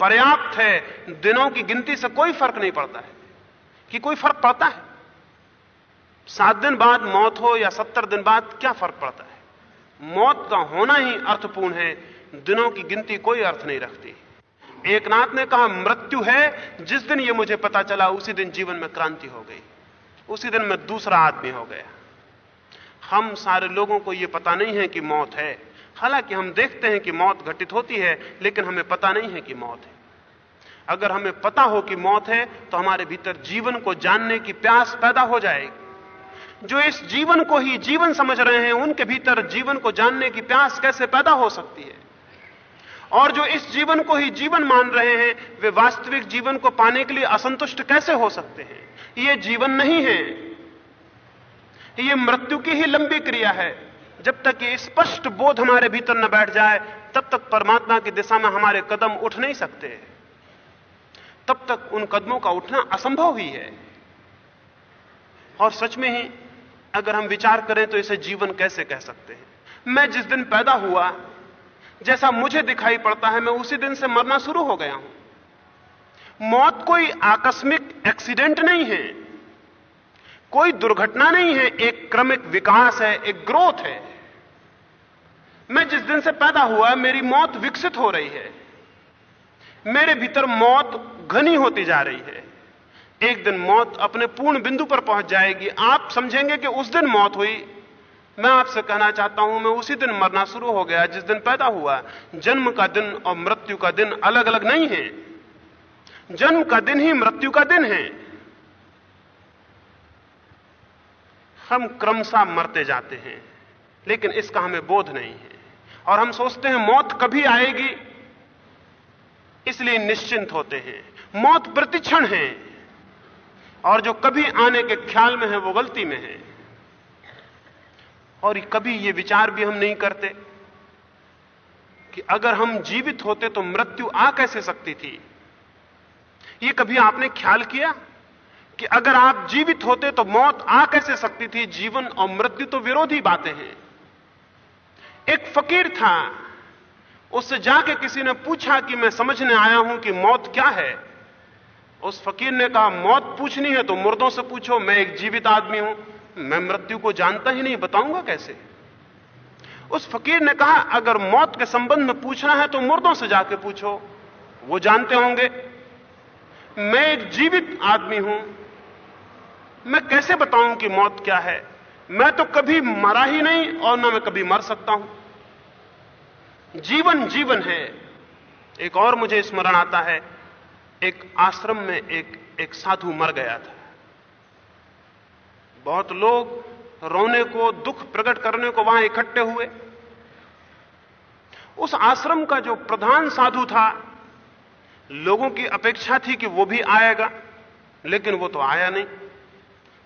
पर्याप्त है, दिनों की गिनती से कोई फ़र्क नहीं पड़ता है। कि कोई फ़र्क पड़ता है? सात दिन बाद मौत हो या सत्तर दिन बाद क्या फ़र्क पड़ता है? मौत का होना ही अर्थपूर्ण है। दिनों की गिनती कोई अर्थ नहीं रखती। एक नाथ ने कहा, मृत्यु है। जिस दिन यह मुझे पता चला, उसी दिन जीवन में क्रांति हो गई। उसी दिन मैं दूसरा आदमी हो गया। हम सारे लोगों को यह पता नहीं है कि मौत है। हालाँकि हम देखते हैं कि मौत घटित होती है, लेकिन हमें पता नहीं है कि मौत है। अगर हमें पता हो कि मौत है तो हमारे भीतर जीवन को जानने की प्यास पैदा हो जाएगी। जो इस जीवन को ही जीवन समझ रहे हैं, उनके भीतर जीवन को जानने की प्यास कैसे पैदा हो सकती है? और जो इस जीवन को ही जीवन मान रहे हैं, वे वास्तविक जीवन को पाने के लिए असंतुष्ट कैसे हो सकते हैं? ये जीवन नहीं है। ये मृत्यु की ही लंबी क्रिया है। जब तक ये स्पष्ट बोध हमारे भीतर न बैठ जाए, तब तक परमात्मा की दिशा में हमारे कदम उठ नहीं सकते। तब तक उन कदमों का उठना असंभव ही है। और सच में ही, अगर हम विचार करें तो इसे जीवन कैसे कह सकते हैं? मैं जिस दिन पैदा हुआ, जैसा मुझे दिखाई पड़ता है, मैं उसी दिन से मरना शुरू हो गया हूँ। मौत कोई आकस्मिक एक्सीडेंट नहीं है। कोई दुर्घटना नहीं है, एक क्रमिक विकास है, एक ग्रोथ है। मैं जिस दिन से पैदा हुआ, मेरी मौत विकसित हो रही है। मेरे भीतर मौत घनी होती जा रही है। एक दिन मौत अपने पूर्ण बिंदु पर पहुँच जाएगी। आप समझेंगे कि उस दिन मौत हुई। मैं आपसे कहना चाहता हूँ, मैं उसी दिन मरना शुरू हो गया, जिस दिन पैदा हुआ। जन्म का दिन और मृत्यु का दिन अलग अलग नहीं है। जन्म का दिन ही मृत्यु का दिन है। हम क्रमशः मरते जाते हैं, लेकिन इसका हमें बोध नहीं है। और हम सोचते हैं, मौत कभी आएगी, इसलिए निश्चिंत होते हैं। मौत प्रतिक्षण है। और जो कभी आने के ख्याल में है, वो गलती में है। और कभी ये विचार भी हम नहीं करते कि अगर हम जीवित होते तो मृत्यु आ कैसे सकती थी। ये कभी आपने ख्याल किया कि अगर आप जीवित होते तो मौत आ कैसे सकती थी? जीवन और मृत्यु तो विरोधी बातें हैं। एक फकीर था, उससे जाके किसी ने पूछा कि मैं समझने आया हूँ कि मौत क्या है। उस फकीर ने कहा, मौत पूछनी है तो मुर्दों से पूछो, मैं एक जीवित आदमी हूँ, मैं मृत्यु को जानता ही नहीं, बताऊँगा कैसे? उस फकीर ने कहा, अगर मौत के संबंध में पूछना है तो मुर्दों से जाके पूछो, वो जानते होंगे, मैं एक जीवित आदमी हूँ, मैं कैसे बताऊँ कि मौत क्या है? मैं तो कभी मरा ही नहीं और ना मैं कभी मर सकता हूँ। जीवन जीवन है। एक और मुझे स्मरण आता है एक आश्रम में एक एक साधु मर गया था। बहुत लोग रोने को, दुख प्रकट करने को वहाँ इकट्ठे हुए। उस आश्रम का जो प्रधान साधु था, लोगों की अपेक्षा थी कि वो भी आएगा, लेकिन वो तो आया नहीं।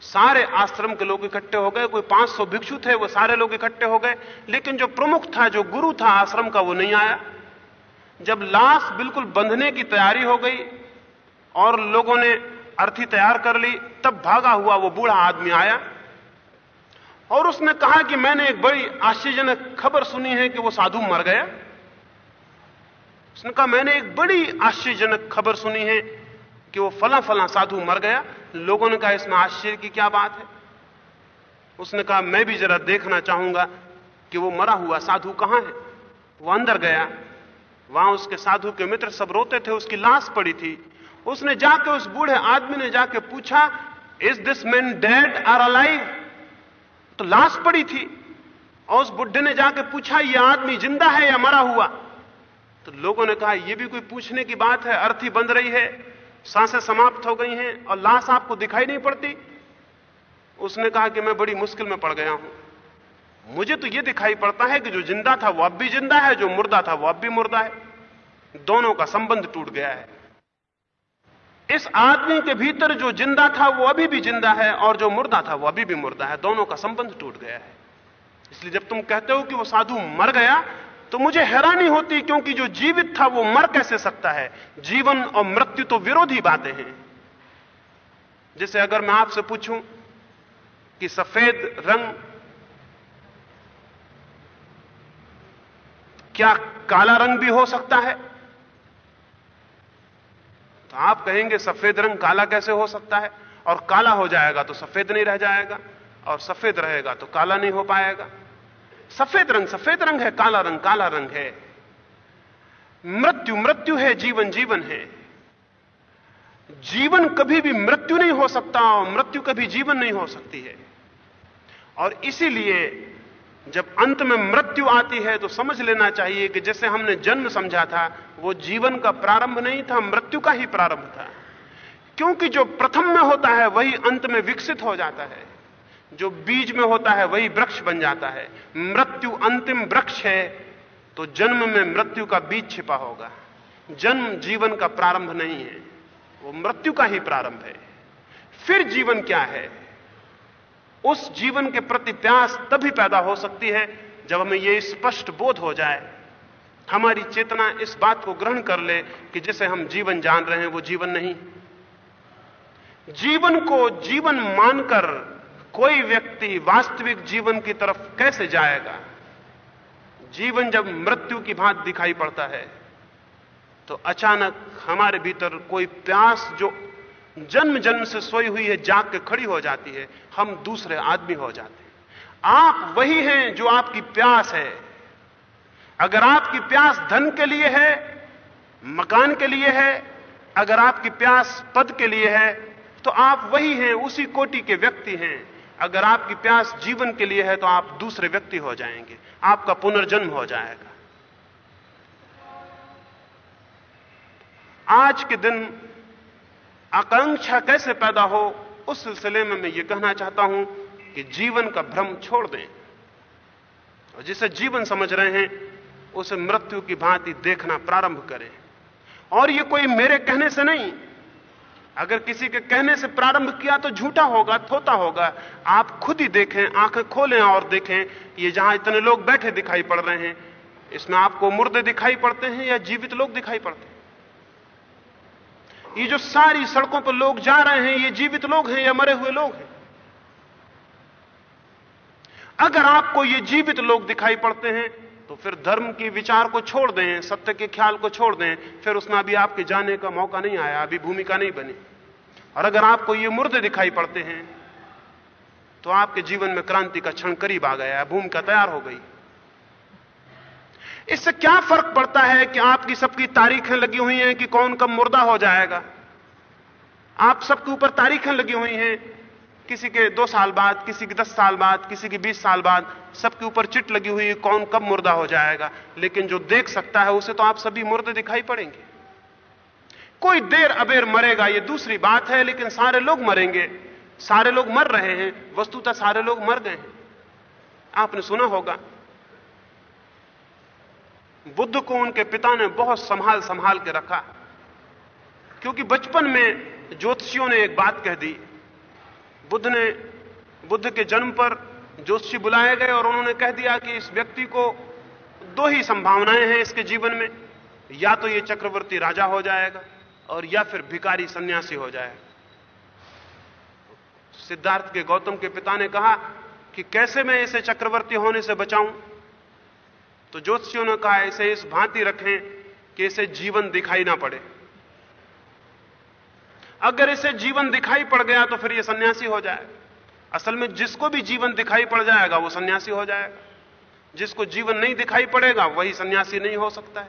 सारे आश्रम के लोग इकट्ठे हो गए, कोई 500 भिक्षु थे, वो सारे लोग इकट्ठे हो गए। लेकिन जो प्रमुख था, जो गुरु था आश्रम का, वो नहीं आया। जब लाश बिल्कुल बंधने की तैयारी हो गई और लोगों ने अर्थी तैयार कर ली, तब भागा हुआ वो बूढ़ा आदमी आया और उसने कहा कि मैंने एक बड़ी आश्चर्यजनक खबर सुनी है कि वो साधु मर गया। उसने कहा, मैंने एक बड़ी आश्चर्यजनक खबर सुनी है कि वो फला फला साधु मर गया। लोगों ने कहा, इसमें आश्चर्य की क्या बात है? उसने कहा, मैं भी जरा देखना चाहूँगा कि वो मरा हुआ साधु कहाँ है। वो अंदर गया। वहाँ उसके साधु के मित्र सब रोते थे, उसकी लाश पड़ी थी। उसने जाके उस बूढ़े आदमी ने जाके पूछा is this man dead or alive तो लाश पड़ी थी। और उस बुढ़े ने जाके पूछा यह आदमी ज़िंदा है या मरा हुआ? तो लोगों ने कहा यह भी कोई पूछने की बात है, अर्थी बंध रही है, साँसें समाप्त हो गई हैं और लाश आपको दिखाई नहीं पड़ती। उसने कहा कि मैं बड़ी मुश्किल में पड़ गया हूँ। मुझे तो यह दिखाई पड़ता है कि जो ज़िंदा था वो अब भी ज़िंदा है, जो मुर्दा था वो अब भी मुर्दा है। दोनों का संबंध टूट गया है। इस आदमी के भीतर जो ज़िंदा था, वो अभी भी ज़िंदा है और जो मुर्दा था, वो अभी भी मुर्दा है। दोनों का संबंध टूट गया है। इसलिए जब तुम कहते हो कि वो साधु मर गया तो मुझे हैरानी होती क्योंकि जो जीवित था, वो मर कैसे सकता है? जीवन और मृत्यु तो विरोधी बातें हैं। जैसे अगर मैं आपसे पूछूँ कि सफ़ेद रंग क्या काला रंग भी हो सकता है? तो आप कहेंगे सफ़ेद रंग काला कैसे हो सकता है? और काला हो जाएगा तो सफ़ेद नहीं रह जाएगा, और सफ़ेद रहेगा तो काला नहीं हो पाएगा। सफ़ेद रंग सफ़ेद रंग है, काला रंग काला रंग है। मृत्यु मृत्यु है, जीवन जीवन है। जीवन कभी भी मृत्यु नहीं हो सकता, और मृत्यु कभी जीवन नहीं हो सकती है। और इसीलिए जब अंत में मृत्यु आती है तो समझ लेना चाहिए कि जैसे हमने जन्म समझा था, वो जीवन का प्रारंभ नहीं था, मृत्यु का ही प्रारंभ था। क्योंकि जो प्रथम में होता है, वही अंत में विकसित हो जाता है। जो बीज में होता है, वही वृक्ष बन जाता है। मृत्यु अंतिम वृक्ष है तो जन्म में मृत्यु का बीज छिपा होगा। जन्म जीवन का प्रारंभ नहीं है, वो मृत्यु का ही प्रारंभ है। फिर जीवन क्या है? उस जीवन के प्रति प्यास तभी पैदा हो सकती है जब हमें यह स्पष्ट बोध हो जाए। हमारी चेतना इस बात को ग्रहण कर ले कि जिसे हम जीवन जान रहे हैं, वो जीवन नहीं। जीवन को जीवन मानकर कोई व्यक्ति वास्तविक जीवन की तरफ़ कैसे जाएगा? जीवन जब मृत्यु की भांत दिखाई पड़ता है तो अचानक हमारे भीतर कोई प्यास जो जन्म जन्म से सोई हुई है, जाग के खड़ी हो जाती है, हम दूसरे आदमी हो जाते हैं। आप वही हैं जो आपकी प्यास है। अगर आपकी प्यास धन के लिए है, मकान के लिए है, अगर आपकी प्यास पद के लिए है तो आप वही हैं, उसी कोटि के व्यक्ति हैं। अगर आपकी प्यास जीवन के लिए है तो आप दूसरे व्यक्ति हो जाएँगे। आपका पुनर्जन्म हो जाएगा। आज के दिन आकांक्षा कैसे पैदा हो, उस सिलसिले में मैं ये कहना चाहता हूँ कि जीवन का भ्रम छोड़ दें। और जिसे जीवन समझ रहे हैं, उसे मृत्यु की भांति देखना प्रारंभ करें। और ये कोई मेरे कहने से नहीं। अगर किसी के कहने से प्रारंभ किया तो झूठा होगा, थोता होगा। आप खुद ही देखें, आँखें खोलें और देखें ये जहाँ इतने लोग बैठे दिखाई पड़ रहे हैं, इसमें आपको मुर्दे दिखाई पड़ते हैं या जीवित लोग दिखाई पड़ते हैं? ये जो सारी सड़कों पर लोग जा रहे हैं, ये जीवित लोग हैं या मरे हुए लोग हैं? अगर आपको ये जीवित लोग दिखाई पड़ते हैं तो फिर धर्म के विचार को छोड़ दें, सत्य के ख्याल को छोड़ दें, फिर उसमें अभी आपके जाने का मौका नहीं आया, अभी भूमिका नहीं बनी। और अगर आपको ये मुर्दे दिखाई पड़ते हैं तो आपके जीवन में क्रांति का क्षण करीब आ गया है भूमिका तैयार हो गई। इससे क्या फ़र्क पड़ता है कि आपकी सबकी तारीखें लगी हुई हैं कि कौन कब मुर्दा हो जाएगा? आप सबके ऊपर तारीखें लगी हुई हैं। किसी के दो साल बाद, किसी के दस साल बाद, किसी के बीस साल बाद सबके ऊपर चिट लगी हुई है कौन कब मुर्दा हो जाएगा। लेकिन जो देख सकता है, उसे तो आप सभी मुर्दे दिखाई पड़ेंगे। कोई देर अबेर मरेगा, ये दूसरी बात है, लेकिन सारे लोग मरेंगे। सारे लोग मर रहे हैं, वस्तुतः सारे लोग मर गए हैं। आपने सुना होगा बुद्ध को उनके पिता ने बहुत संभाल संभाल के रखा। क्योंकि बचपन में ज्योतिषियों ने एक बात कह दी। बुद्ध ने, बुद्ध के जन्म पर ज्योतिषी बुलाए गए और उन्होंने कह दिया कि इस व्यक्ति को दो ही संभावनाएँ हैं इसके जीवन में। या तो ये चक्रवर्ती राजा हो जाएगा और या फिर भिकारी सन्यासी हो जाएगा। सिद्धार्थ के गौतम के पिता ने कहा कि कैसे मैं इसे चक्रवर्ती होने से बचाऊं? तो ज्योतिषियों ने कहा इसे इस भांति रखें कि इसे जीवन दिखाई ना पड़े। अगर इसे जीवन दिखाई पड़ गया तो फिर यह सन्यासी हो जाएगा असल में जिसको भी जीवन दिखाई पड़ जाएगा, वो सन्यासी हो जाएगा। जिसको जीवन नहीं दिखाई पड़ेगा, वही सन्यासी नहीं हो सकता है।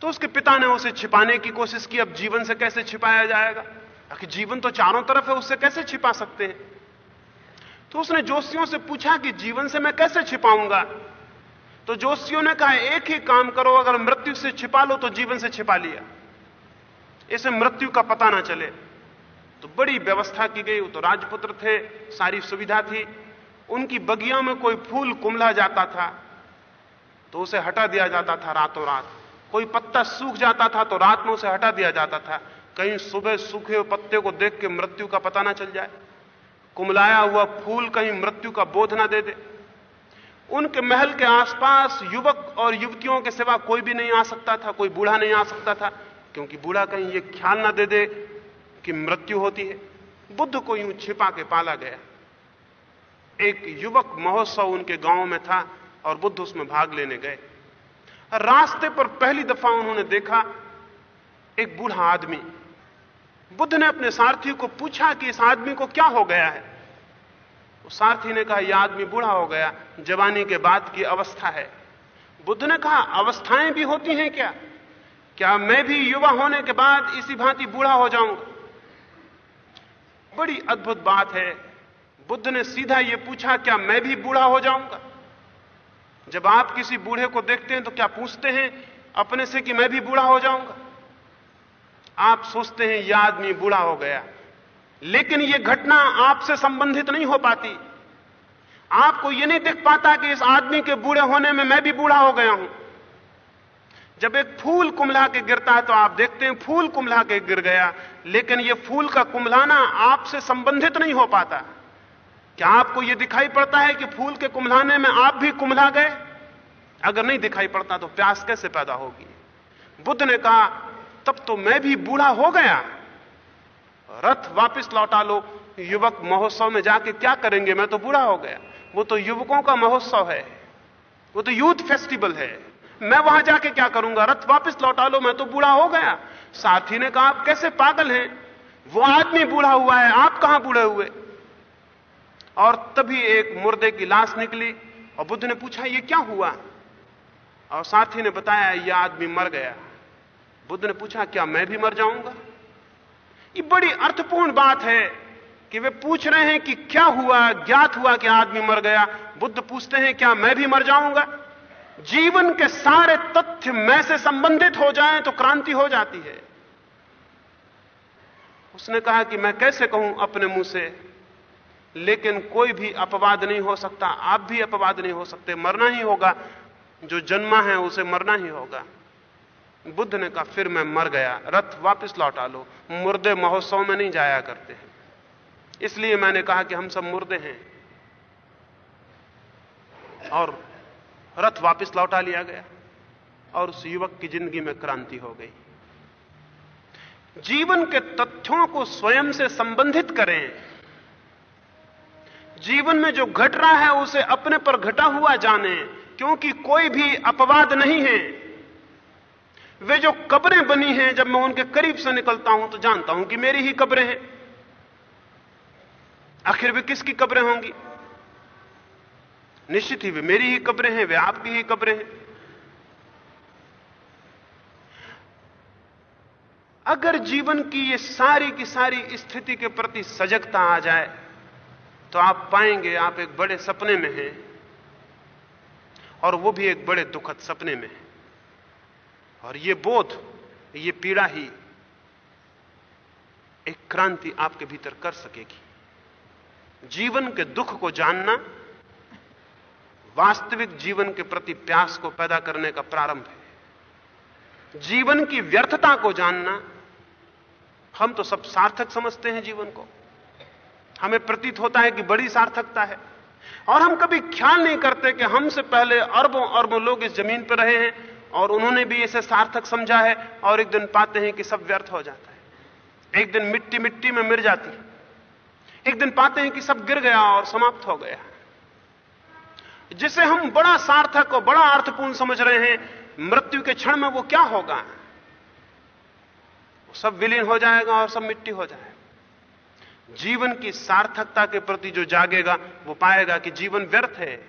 तो उसके पिता ने उसे छिपाने की कोशिश की, अब जीवन से कैसे छिपाया जाएगा? आखिर जीवन तो चारों तरफ़ है, उससे कैसे छिपा सकते हैं? तो उसने जोशियों से पूछा कि जीवन से मैं कैसे छिपाऊँगा? तो जोशियों ने कहा, एक ही काम करो, अगर मृत्यु से छिपा लो तो जीवन से छिपा लिया। इसे मृत्यु का पता ना चले। तो बड़ी व्यवस्था की गई, वो तो राजपुत्र थे, सारी सुविधा थी। उनकी बगिया में कोई फूल कुमला जाता था तो उसे हटा दिया जाता था रातों रात कोई पत्ता सूख जाता था तो रात में उसे हटा दिया जाता था। कहीं सुबह सूखे पत्ते को देख के मृत्यु का पता ना चल जाए। कुमलाया हुआ फूल कहीं मृत्यु का बोध ना दे दे। उनके महल के आसपास युवक और युवतियों के सिवा कोई भी नहीं आ सकता था, कोई बूढ़ा नहीं आ सकता था, क्योंकि बूढ़ा कहीं ये ख्याल ना दे दे कि मृत्यु होती है। बुद्ध को यूँ छिपा के पाला गया। एक युवक महोत्सव उनके गाँव में था और बुद्ध उसमें भाग लेने गए। रास्ते पर पहली दफ़ा उन्होंने देखा एक बूढ़ा आदमी। बुद्ध ने अपने सारथी को पूछा कि इस आदमी को क्या हो गया है? सारथी ने कहा, यह आदमी बूढ़ा हो गया, जवानी के बाद की अवस्था है। बुद्ध ने कहा, अवस्थाएँ भी होती हैं क्या? क्या मैं भी युवा होने के बाद इसी भांति बूढ़ा हो जाऊँगा? बड़ी अद्भुत बात है। बुद्ध ने सीधा यह पूछा, क्या मैं भी बूढ़ा हो जाऊँगा? जब आप किसी बूढ़े को देखते हैं तो क्या पूछते हैं अपने से कि मैं भी बूढ़ा हो जाऊँगा? आप सोचते हैं, यह आदमी बूढ़ा हो गया लेकिन यह घटना आपसे संबंधित नहीं हो पाती। आपको यह नहीं दिख पाता कि इस आदमी के बूढ़े होने में मैं भी बूढ़ा हो गया हूँ। जब एक फूल कुमला के गिरता है तो आप देखते हैं फूल कुमला के गिर गया, लेकिन यह फूल का कुमलाना आपसे संबंधित नहीं हो पाता। क्या आपको यह दिखाई पड़ता है कि फूल के कुमलाने में आप भी कुमला गए? अगर नहीं दिखाई पड़ता तो प्यास कैसे पैदा होगी? बुद्ध ने कहा, तब तो मैं भी बूढ़ा हो गया। रथ वापस लौटा लो, युवक महोत्सव में जाके क्या करेंगे? मैं तो बूढ़ा हो गया। वो तो युवकों का महोत्सव है। वो तो यूथ फेस्टिवल है। मैं वहाँ जाके क्या करूँगा? रथ वापस लौटा लो, मैं तो बूढ़ा हो गया। साथी ने कहा, आप कैसे पागल हैं? वो आदमी बूढ़ा हुआ है, आप कहाँ बूढ़े हुए? और तभी एक मुर्दे की लाश निकली और बुद्ध ने पूछा, ये क्या हुआ? और साथी ने बताया यह आदमी मर गया। बुद्ध ने पूछा, क्या मैं भी मर जाऊँगा? ये बड़ी अर्थपूर्ण बात है कि वे पूछ रहे हैं कि क्या हुआ, ज्ञात हुआ कि आदमी मर गया। बुद्ध पूछते हैं, क्या मैं भी मर जाऊँगा? जीवन के सारे तथ्य मैं से संबंधित हो जाएँ तो क्रांति हो जाती है। उसने कहा कि मैं कैसे कहूँ अपने मुँह से, लेकिन कोई भी अपवाद नहीं हो सकता। आप भी अपवाद नहीं हो सकते। मरना ही होगा। जो जन्मा है, उसे मरना ही होगा। बुद्ध ने कहा, फिर मैं मर गया। रथ वापस लौटा लो। मुर्दे महोत्सव में नहीं जाया करते हैं। इसलिए मैंने कहा कि हम सब मुर्दे हैं। और रथ वापस लौटा लिया गया और उस युवक की ज़िंदगी में क्रांति हो गई। जीवन के तथ्यों को स्वयं से संबंधित करें। जीवन में जो घट रहा है, उसे अपने पर घटा हुआ जाने, क्योंकि कोई भी अपवाद नहीं है। वे जो कब्रें बनी हैं, जब मैं उनके करीब से निकलता हूँ तो जानता हूँ कि मेरी ही कब्रें हैं। आखिर वे किसकी कब्रें होंगी? निश्चित ही वे मेरी ही कब्रें हैं, वे आपकी ही कब्रें हैं। अगर जीवन की ये सारी की सारी स्थिति के प्रति सजगता आ जाए तो आप पाएँगे आप एक बड़े सपने में हैं, और वो भी एक बड़े दुखद सपने में है। और ये बोध, ये पीड़ा ही एक क्रांति आपके भीतर कर सकेगी। जीवन के दुख को जानना, वास्तविक जीवन के प्रति प्यास को पैदा करने का प्रारंभ है। जीवन की व्यर्थता को जानना, हम तो सब सार्थक समझते हैं जीवन को। हमें प्रतीत होता है कि बड़ी सार्थकता है। और हम कभी ख्याल नहीं करते कि हमसे पहले अरबों अरबों लोग इस ज़मीन पर रहे हैं। और उन्होंने भी इसे सार्थक समझा है और एक दिन पाते हैं कि सब व्यर्थ हो जाता है। एक दिन मिट्टी मिट्टी में मिर जाती है। एक दिन पाते हैं कि सब गिर गया और समाप्त हो गया। जिसे हम बड़ा सार्थक और बड़ा अर्थपूर्ण समझ रहे हैं, मृत्यु के क्षण में वो क्या होगा? सब विलीन हो जाएगा और सब मिट्टी हो जाएगा। जीवन की सार्थकता के प्रति जो जागेगा, वो पाएगा कि जीवन व्यर्थ है।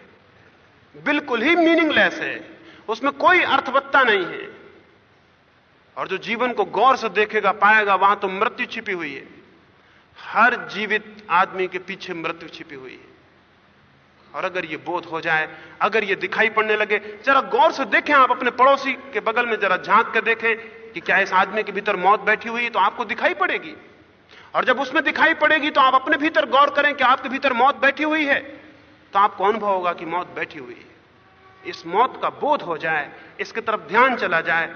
बिल्कुल ही मीनिंगलेस है। उसमें कोई अर्थवत्ता नहीं है। और जो जीवन को गौर से देखेगा, पाएगा, वहाँ तो मृत्यु छिपी हुई है। हर जीवित आदमी के पीछे मृत्यु छिपी हुई है। और अगर ये बोध हो जाए, अगर ये दिखाई पड़ने लगे, जरा गौर से देखें आप अपने पड़ोसी के बगल में, जरा झाँक कर देखें कि क्या इस आदमी के भीतर मौत बैठी हुई है तो आपको दिखाई पड़ेगी। और जब उसमें दिखाई पड़ेगी तो आप अपने भीतर गौर करें कि आपके भीतर मौत बैठी हुई है। तो आपको अनुभव होगा कि मौत बैठी हुई है। इस मौत का बोध हो जाए, इसकी तरफ़ ध्यान चला जाए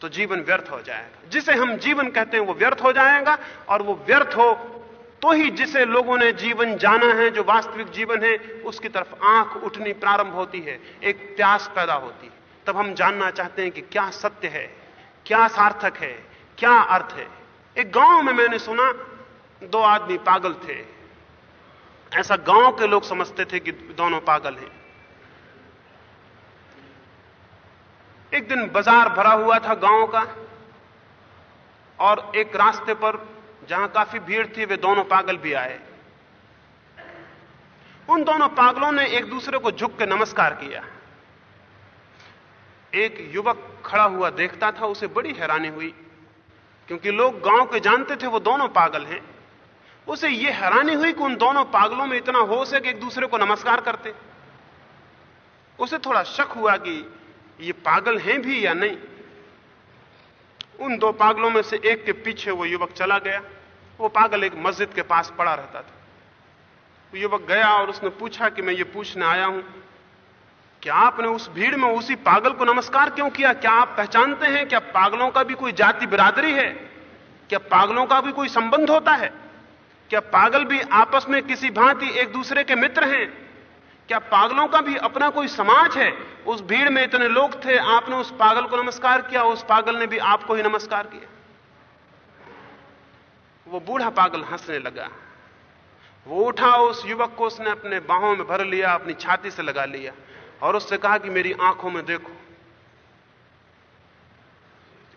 तो जीवन व्यर्थ हो जाएगा। जिसे हम जीवन कहते हैं, वो व्यर्थ हो जाएगा, और वो व्यर्थ हो तो ही जिसे लोगों ने जीवन जाना है, जो वास्तविक जीवन है, उसकी तरफ़ आँख उठनी प्रारंभ होती है, एक प्यास पैदा होती है। तब हम जानना चाहते हैं कि क्या सत्य है, क्या सार्थक है, क्या अर्थ है। एक गाँव में मैंने सुना, दो आदमी पागल थे। ऐसा गाँव के लोग समझते थे कि दोनों पागल हैं। एक दिन बाज़ार भरा हुआ था गाँव का, और एक रास्ते पर जहाँ काफ़ी भीड़ थी, वे दोनों पागल भी आए। उन दोनों पागलों ने एक दूसरे को झुक के नमस्कार किया। एक युवक खड़ा हुआ देखता था, उसे बड़ी हैरानी हुई, क्योंकि लोग गाँव के जानते थे वो दोनों पागल हैं। उसे यह हैरानी हुई कि उन दोनों पागलों में इतना होश है कि एक दूसरे को नमस्कार करते। उसे थोड़ा शक हुआ कि ये पागल हैं भी या नहीं? उन दो पागलों में से एक के पीछे वो युवक चला गया। वो पागल एक मस्जिद के पास पड़ा रहता था। वो युवक गया और उसने पूछा कि मैं ये पूछने आया हूँ, क्या आपने उस भीड़ में उसी पागल को नमस्कार क्यों किया? क्या आप पहचानते हैं? क्या पागलों का भी कोई जाति बिरादरी है? क्या पागलों का भी कोई संबंध होता है? क्या पागल भी आपस में किसी भांति एक दूसरे के मित्र हैं? क्या पागलों का भी अपना कोई समाज है? उस भीड़ में इतने लोग थे, आपने उस पागल को नमस्कार किया, उस पागल ने भी आपको ही नमस्कार किया। वो बूढ़ा पागल हंसने लगा। वो उठा, उस युवक को उसने अपने बाहों में भर लिया, अपनी छाती से लगा लिया और उससे कहा कि मेरी आँखों में देखो।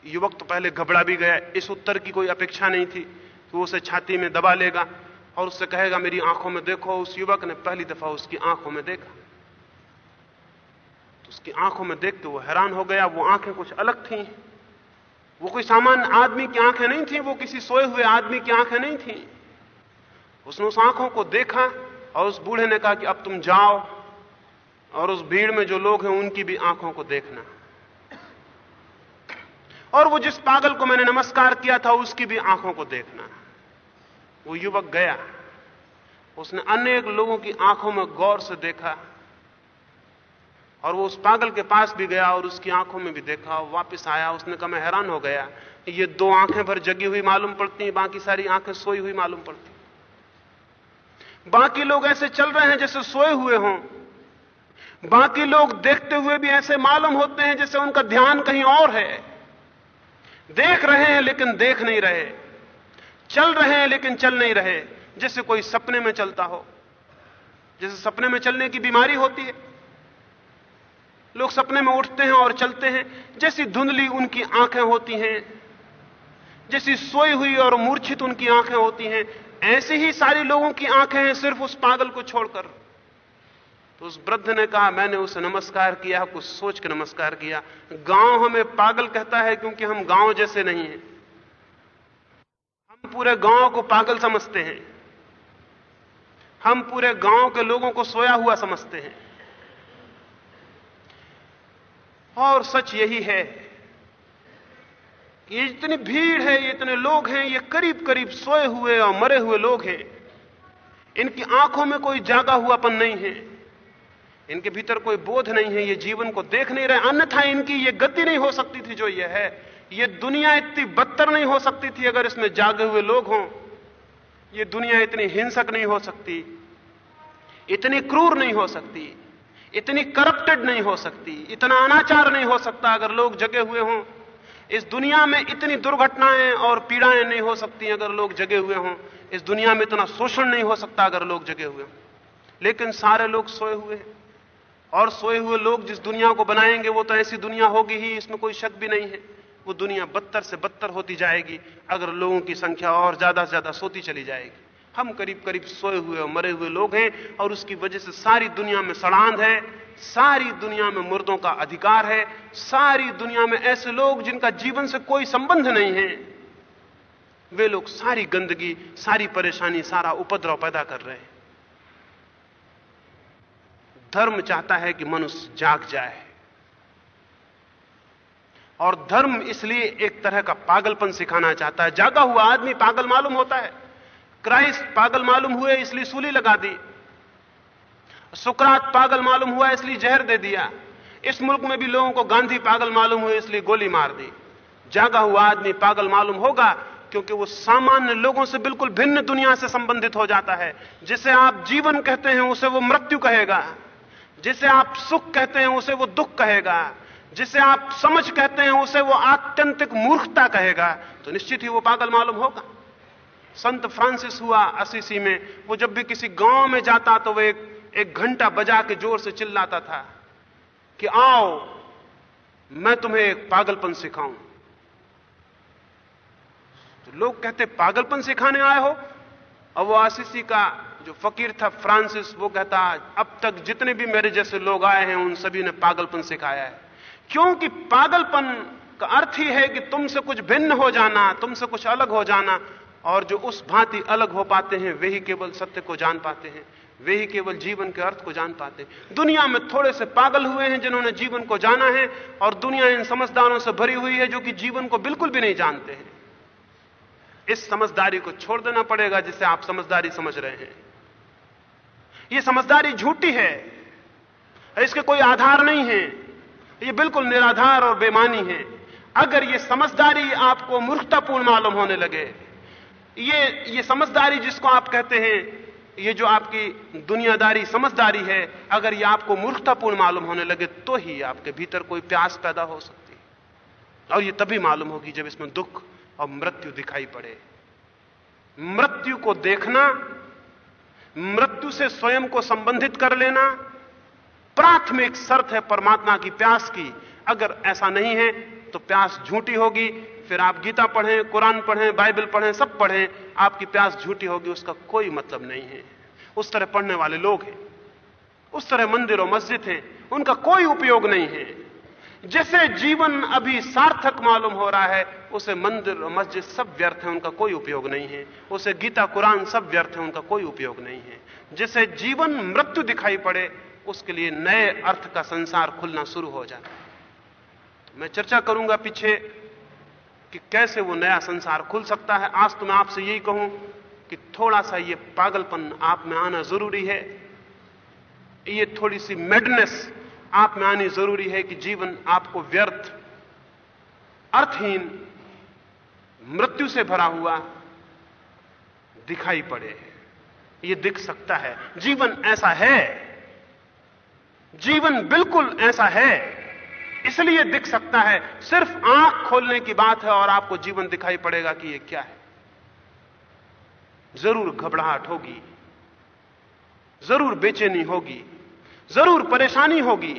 युवक तो पहले घबरा भी गया, इस उत्तर की कोई अपेक्षा नहीं थी कि वो उसे छाती में दबा लेगा। और उससे कहेगा, मेरी आँखों में देखो। उस युवक ने पहली दफ़ा उसकी आँखों में देखा। तो उसकी आँखों में देख के वो हैरान हो गया। वो आँखें कुछ अलग थी। वो कोई सामान्य आदमी की आँखें नहीं थी, वो किसी सोए हुए आदमी की आँखें नहीं थी। उसने उस आँखों को देखा और उस बूढ़े ने कहा कि, अब तुम जाओ और उस भीड़ में जो लोग हैं, उनकी भी आँखों को देखना। और वो जिस पागल को मैंने नमस्कार किया था, उसकी भी आँखों को देखना। वो युवक गया। उसने अनेक लोगों की आँखों में गौर से देखा और वो उस पागल के पास भी गया और उसकी आँखों में भी देखा और वापस आया। उसने कहा, मैं हैरान हो गया। ये दो आँखें भर जगी हुई मालूम पड़ती हैं, बाकी सारी आँखें सोई हुई मालूम पड़ती बाकी लोग ऐसे चल रहे हैं जैसे सोए हुए हों। बाकी लोग देखते हुए भी ऐसे मालूम होते हैं जैसे उनका ध्यान कहीं और है। देख रहे हैं लेकिन देख नहीं रहे। चल रहे हैं लेकिन चल नहीं रहे। जैसे कोई सपने में चलता हो। जैसे सपने में चलने की बीमारी होती है। लोग सपने में उठते हैं और चलते हैं। जैसी धुंधली उनकी आँखें होती हैं। जैसी सोई हुई और मूर्छित उनकी आँखें होती हैं। ऐसे ही सारे लोगों की आँखें हैं सिर्फ़ उस पागल को छोड़कर। तो उस वृद्ध ने कहा, मैंने उसे नमस्कार किया, कुछ सोच के नमस्कार किया। गाँव हमें पागल कहता है क्योंकि हम गाँव जैसे नहीं हैं। हम पूरे गाँव को पागल समझते हैं। हम पूरे गाँव के लोगों को सोया हुआ समझते हैं। और सच यही है ये इतनी भीड़ है, ये इतने लोग हैं, ये करीब करीब सोए हुए और मरे हुए लोग हैं। इनकी आँखों में कोई जागा हुआपन नहीं है। इनके भीतर कोई बोध नहीं है, ये जीवन को देख नहीं रहे। अन्यथा इनकी ये गति नहीं हो सकती थी जो ये है। ये दुनिया इतनी बदतर नहीं हो सकती थी अगर इसमें जागे हुए लोग हों। ये दुनिया इतनी हिंसक नहीं हो सकती, इतनी क्रूर नहीं हो सकती, इतनी करप्टेड नहीं हो सकती, इतना अनाचार नहीं हो सकता अगर लोग जगे हुए हों। इस दुनिया में इतनी दुर्घटनाएँ और पीड़ाएँ नहीं हो सकती अगर लोग जगे हुए हों। इस दुनिया में इतना शोषण नहीं हो सकता अगर लोग जगे हुए हों। लेकिन सारे लोग सोए हुए हैं। और सोए हुए लोग जिस दुनिया को बनाएँगे, वो तो ऐसी दुनिया होगी ही, इसमें कोई शक भी नहीं है। वो दुनिया बदतर से बदतर होती जाएगी, अगर लोगों की संख्या और ज़्यादा से ज़्यादा सोती चली जाएगी। हम करीब करीब सोए हुए और मरे हुए लोग हैं और उसकी वजह से सारी दुनिया में सड़ांध है, सारी दुनिया में मुर्दों का अधिकार है, सारी दुनिया में ऐसे लोग जिनका जीवन से कोई संबंध नहीं है। वे लोग सारी गंदगी, सारी परेशानी, सारा उपद्रव पैदा कर रहे हैं। धर्म चाहता है कि मनुष्य जाग जाए। और धर्म इसलिए एक तरह का पागलपन सिखाना चाहता है। जागा हुआ आदमी पागल मालूम होता है। क्राइस्ट पागल मालूम हुए, इसलिए सूली लगा दी। सुकरात पागल मालूम हुआ, इसलिए जहर दे दिया। इस मुल्क में भी लोगों को गांधी पागल मालूम हुए, इसलिए गोली मार दी। जागा हुआ आदमी पागल मालूम होगा, क्योंकि वो सामान्य लोगों से बिल्कुल भिन्न दुनिया से संबंधित हो जाता है। जिसे आप जीवन कहते हैं, उसे वो मृत्यु कहेगा। जिसे आप सुख कहते हैं, उसे वो दुख कहेगा। जिसे आप समझ कहते हैं, उसे वो आत्यंतिक मूर्खता कहेगा। तो निश्चित ही वो पागल मालूम होगा। संत फ्रांसिस हुआ असीसी में। वो जब भी किसी गाँव में जाता तो वो एक एक घंटा बजा के ज़ोर से चिल्लाता था कि, आओ, मैं तुम्हें एक पागलपन सिखाऊं। तो लोग कहते, पागलपन सिखाने आए हो? और वो आशीषी का जो फकीर था फ्रांसिस, वो कहता, अब तक जितने भी मेरे जैसे लोग आए हैं, उन सभी ने पागलपन सिखाया है। क्योंकि पागलपन का अर्थ ही है कि तुमसे कुछ भिन्न हो जाना, तुमसे कुछ अलग हो जाना, और जो उस भांति अलग हो पाते हैं, वे ही केवल सत्य को जान पाते हैं, वे ही केवल जीवन के अर्थ को जान पाते हैं। दुनिया में थोड़े से पागल हुए हैं जिन्होंने जीवन को जाना है, और दुनिया इन समझदारों से भरी हुई है जो कि जीवन को बिल्कुल भी नहीं जानते हैं। इस समझदारी को छोड़ देना पड़ेगा जिसे आप समझदारी समझ रहे हैं। यह समझदारी झूठी है, इसके कोई आधार नहीं है। यह बिल्कुल निराधार और बेमानी है। अगर यह समझदारी आपको मूर्खतापूर्ण मालूम होने लगे, ये ये समझदारी जिसको आप कहते हैं, ये जो आपकी दुनियादारी समझदारी है, अगर ये आपको मूर्खतापूर्ण मालूम होने लगे तो ही आपके भीतर कोई प्यास पैदा हो सकती है। और ये तभी मालूम होगी जब इसमें दुख और मृत्यु दिखाई पड़े। मृत्यु को देखना, मृत्यु से स्वयं को संबंधित कर लेना प्राथमिक शर्त है परमात्मा की प्यास की। अगर ऐसा नहीं है तो प्यास झूठी होगी। फिर आप गीता पढ़ें, कुरान पढ़ें, बाइबल पढ़ें, सब पढ़ें, आपकी प्यास झूठी होगी, उसका कोई मतलब नहीं है। उस तरह पढ़ने वाले लोग हैं। उस तरह मंदिर और मस्जिद हैं। उनका कोई उपयोग नहीं है। जैसे जीवन अभी सार्थक मालूम हो रहा है, उसे मंदिर और मस्जिद सब व्यर्थ है, उनका कोई उपयोग नहीं है। उसे गीता, कुरान सब व्यर्थ है, उनका कोई उपयोग नहीं है। जैसे जीवन मृत्यु दिखाई पड़े उसके लिए नए अर्थ का संसार खुलना शुरू हो जाता है। मैं चर्चा करूँगा पीछे कि कैसे वो नया संसार खुल सकता है। आज तो मैं आपसे यही कहूँ कि थोड़ा सा ये पागलपन आप में आना ज़रूरी है। ये थोड़ी सी मेडनेस आप में आनी ज़रूरी है कि जीवन आपको व्यर्थ, अर्थहीन, मृत्यु से भरा हुआ दिखाई पड़े। ये दिख सकता है। जीवन ऐसा है जीवन बिल्कुल ऐसा है, इसलिए दिख सकता है, सिर्फ़ आँख खोलने की बात है और आपको जीवन दिखाई पड़ेगा कि यह क्या है। ज़रूर घबराहट होगी, ज़रूर बेचैनी होगी, ज़रूर परेशानी होगी,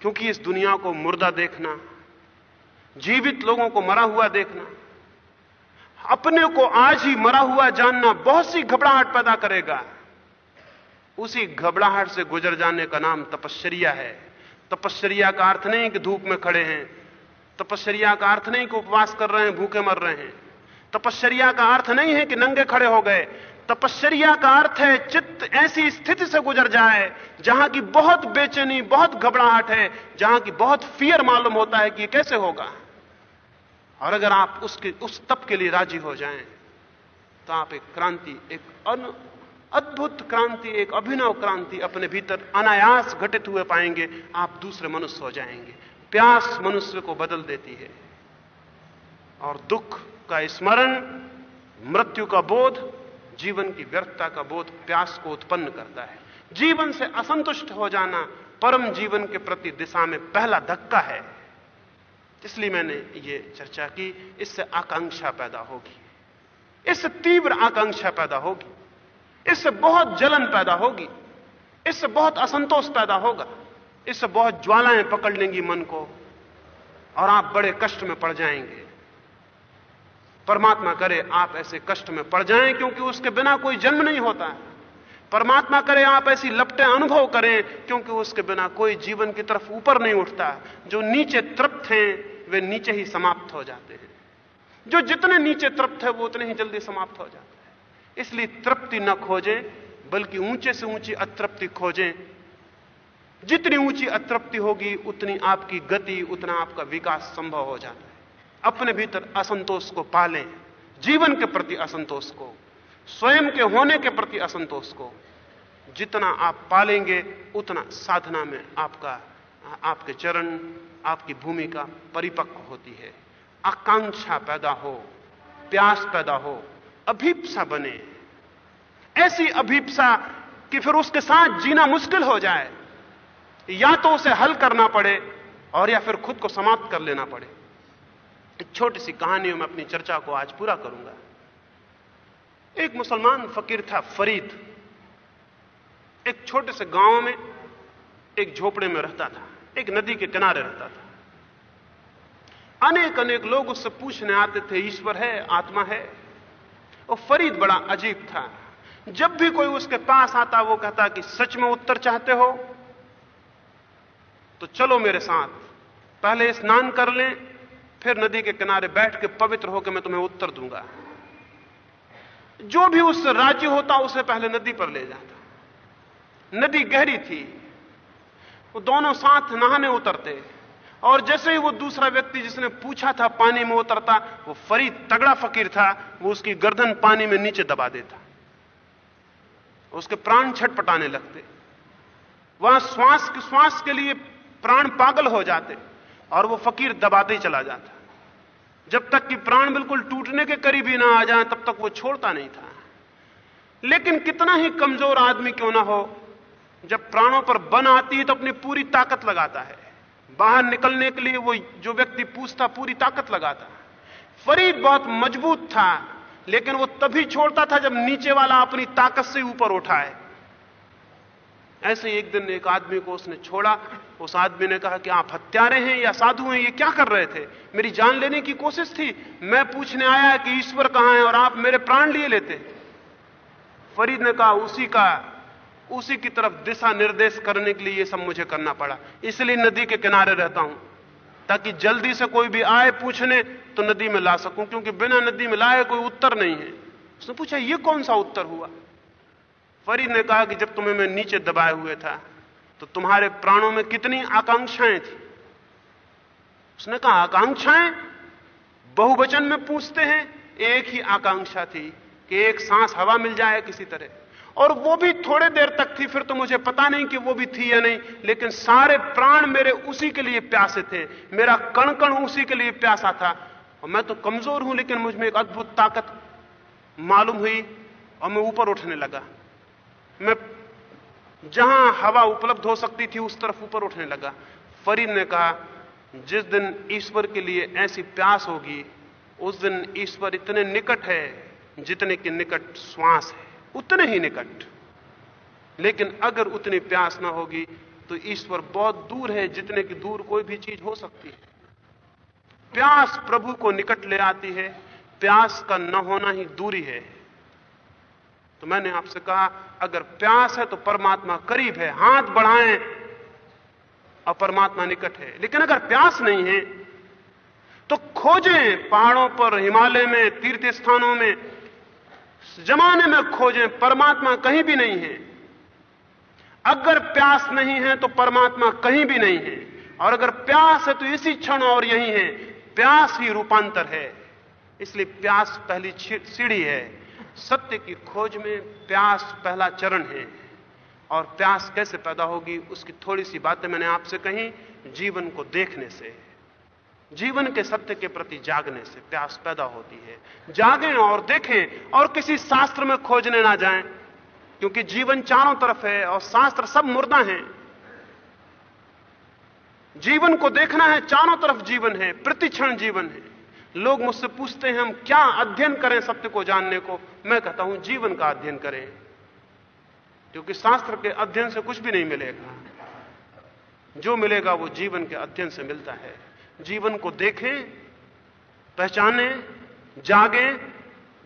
क्योंकि इस दुनिया को मुर्दा देखना, जीवित लोगों को मरा हुआ देखना, अपने को आज ही मरा हुआ जानना बहुत सी घबराहट पैदा करेगा। उसी घबराहट से गुजर जाने का नाम तपश्चर्या है। तपश्चर्या का अर्थ नहीं कि धूप में खड़े हैं। तपश्चर्या का अर्थ नहीं कि उपवास कर रहे हैं, भूखे मर रहे हैं। तपश्चर्या का अर्थ नहीं है कि नंगे खड़े हो गए। तपश्चर्या का अर्थ है चित्त ऐसी स्थिति से गुजर जाए, जहाँ की बहुत बेचैनी, बहुत घबराहट है, जहाँ की बहुत फियर मालूम होता है कि ये कैसे होगा। और अगर आप उसके, उस तप के लिए राज़ी हो जाएँ तो आप एक क्रांति, एक अद्भुत क्रांति, एक अभिनव क्रांति अपने भीतर अनायास घटित हुए पाएँगे। आप दूसरे मनुष्य हो जाएँगे। प्यास मनुष्य को बदल देती है। और दुख का स्मरण, मृत्यु का बोध, जीवन की व्यर्थता का बोध प्यास को उत्पन्न करता है। जीवन से असंतुष्ट हो जाना परम जीवन के प्रति दिशा में पहला धक्का है। इसलिए मैंने ये चर्चा की, इससे आकांक्षा पैदा होगी। इससे तीव्र आकांक्षा पैदा होगी। इससे बहुत जलन पैदा होगी, इससे बहुत असंतोष पैदा होगा, इससे बहुत ज्वालाएँ पकड़ लेंगी मन को, और आप बड़े कष्ट में पड़ जाएँगे। परमात्मा करे आप ऐसे कष्ट में पड़ जाएँ, क्योंकि उसके बिना कोई जन्म नहीं होता है। परमात्मा करे आप ऐसी लपटे अनुभव करें, क्योंकि उसके बिना कोई जीवन की तरफ़ ऊपर नहीं उठता। जो नीचे तृप्त हैं, वे नीचे ही समाप्त हो जाते हैं। जो जितने नीचे तृप्त है, वो उतने ही जल्दी समाप्त हो जाते हैं। इसलिए तृप्ति न खोजें, बल्कि ऊँचे से ऊँची अतृप्ति खोजें। जितनी ऊँची अतृप्ति होगी, उतनी आपकी गति, उतना आपका विकास संभव हो जाता है। अपने भीतर असंतोष को पालें, जीवन के प्रति असंतोष को, स्वयं के होने के प्रति असंतोष को। जितना आप पालेंगे, उतना साधना में आपका, आपके चरण, आपकी भूमिका परिपक्व होती है। आकांक्षा पैदा हो, प्यास पैदा हो अभीपसा बने। ऐसी अभीपसा कि फिर उसके साथ जीना मुश्किल हो जाए। या तो उसे हल करना पड़े और या फिर खुद को समाप्त कर लेना पड़े। एक छोटी सी कहानी में अपनी चर्चा को आज पूरा करूँगा। एक मुसलमान फकीर था, फरीद। एक छोटे से गाँव में एक झोपड़े में रहता था, एक नदी के किनारे रहता था। अनेक अनेक लोग उससे पूछने आते थे, ईश्वर है, आत्मा है? और फरीद बड़ा अजीब था। जब भी कोई उसके पास आता, वो कहता कि सच में उत्तर चाहते हो तो चलो मेरे साथ। पहले स्नान कर लें, फिर नदी के किनारे बैठ के पवित्र होकर मैं तुम्हें उत्तर दूँगा। जो भी उससे राज्य होता, उसे पहले नदी पर ले जाता। नदी गहरी थी, वो दोनों साथ नहाने उतरते। और जैसे ही वो दूसरा व्यक्ति जिसने पूछा था पानी में उतरता, वो फरीद तगड़ा फकीर था, वो उसकी गर्दन पानी में नीचे दबा देता। उसके प्राण छटपटाने लगते। वहाँ श्वास श्वास के लिए प्राण पागल हो जाते और वो फकीर दबाते ही चला जाता। जब तक कि प्राण बिल्कुल टूटने के करीब ही ना आ जाए, तब तक वो छोड़ता नहीं था। लेकिन कितना ही कमज़ोर आदमी क्यों ना हो, जब प्राणों पर बन आती है तो अपनी पूरी ताकत लगाता है। बाहर निकलने के लिए वो जो व्यक्ति पूछता, पूरी ताकत लगाता। फरीद बहुत मज़बूत था, लेकिन वो तभी छोड़ता था जब नीचे वाला अपनी ताकत से ऊपर उठाए ऐसे एक दिन एक आदमी को उसने छोड़ा। उस आदमी ने कहा कि आप हत्यारे हैं या साधु हैं, ये क्या कर रहे थे? मेरी जान लेने की कोशिश थी। मैं पूछने आया कि ईश्वर कहाँ है और आप मेरे प्राण लिए लेते। फरीद ने कहा, उसी का उसी की तरफ़ दिशा निर्देश करने के लिए ये सब मुझे करना पड़ा। इसलिए नदी के किनारे रहता हूँ। ताकि जल्दी से कोई भी आए पूछने तो नदी में ला सकूँ, क्योंकि बिना नदी में लाए कोई उत्तर नहीं है। उसने पूछा, ये कौन सा उत्तर हुआ? फरीद ने कहा कि जब तुम्हें मैं नीचे दबाए हुए था तो तुम्हारे प्राणों में कितनी आकांक्षाएँ थी? उसने कहा, आकांक्षाएँ? बहुवचन में पूछते हैं, एक ही आकांक्षा थी कि एक सांस हवा मिल जाए किसी तरह। और वो भी थोड़े देर तक थी, फिर तो मुझे पता नहीं कि वो भी थी या नहीं, लेकिन सारे प्राण मेरे उसी के लिए प्यासे थे। मेरा कण कण उसी के लिए प्यासा था। और मैं तो कमज़ोर हूँ, लेकिन मुझमें एक अद्भुत ताकत मालूम हुई और मैं ऊपर उठने लगा। मैं जहाँ हवा उपलब्ध हो सकती थी, उस तरफ़ ऊपर उठने लगा। फरीद ने कहा, जिस दिन ईश्वर के लिए ऐसी प्यास होगी, उस दिन ईश्वर इतने निकट है जितने के निकट श्वास है। उतने ही निकट। लेकिन अगर उतनी प्यास ना होगी तो ईश्वर बहुत दूर है, जितने की दूर कोई भी चीज़ हो सकती है। प्यास प्रभु को निकट ले आती है, प्यास का न होना ही दूरी है। तो मैंने आपसे कहा, अगर प्यास है तो परमात्मा करीब है, हाथ बढ़ाएँ और परमात्मा निकट है। लेकिन अगर प्यास नहीं है तो खोजें पहाड़ों पर, हिमालय में, तीर्थ स्थानों में जमाने में खोजें, परमात्मा कहीं भी नहीं है। अगर प्यास नहीं है तो परमात्मा कहीं भी नहीं है। और अगर प्यास है तो इसी क्षण और यही है। प्यास ही रूपांतर है। इसलिए प्यास पहली सीढ़ी है। सत्य की खोज में प्यास पहला चरण है। और प्यास कैसे पैदा होगी, उसकी थोड़ी सी बातें मैंने आपसे कही, जीवन को देखने से। जीवन के सत्य के प्रति जागने से प्यास पैदा होती है। जागें और देखें और किसी शास्त्र में खोजने ना जाएँ, क्योंकि जीवन चारों तरफ़ है और शास्त्र सब मुर्दा हैं। जीवन को देखना है, चारों तरफ़ जीवन है, प्रतिक्षण जीवन है। लोग मुझसे पूछते हैं, हम क्या अध्ययन करें सत्य को जानने को? मैं कहता हूँ, जीवन का अध्ययन करें, क्योंकि शास्त्र के अध्ययन से कुछ भी नहीं मिलेगा। जो मिलेगा वो जीवन के अध्ययन से मिलता है। जीवन को देखें, पहचानें, जागें,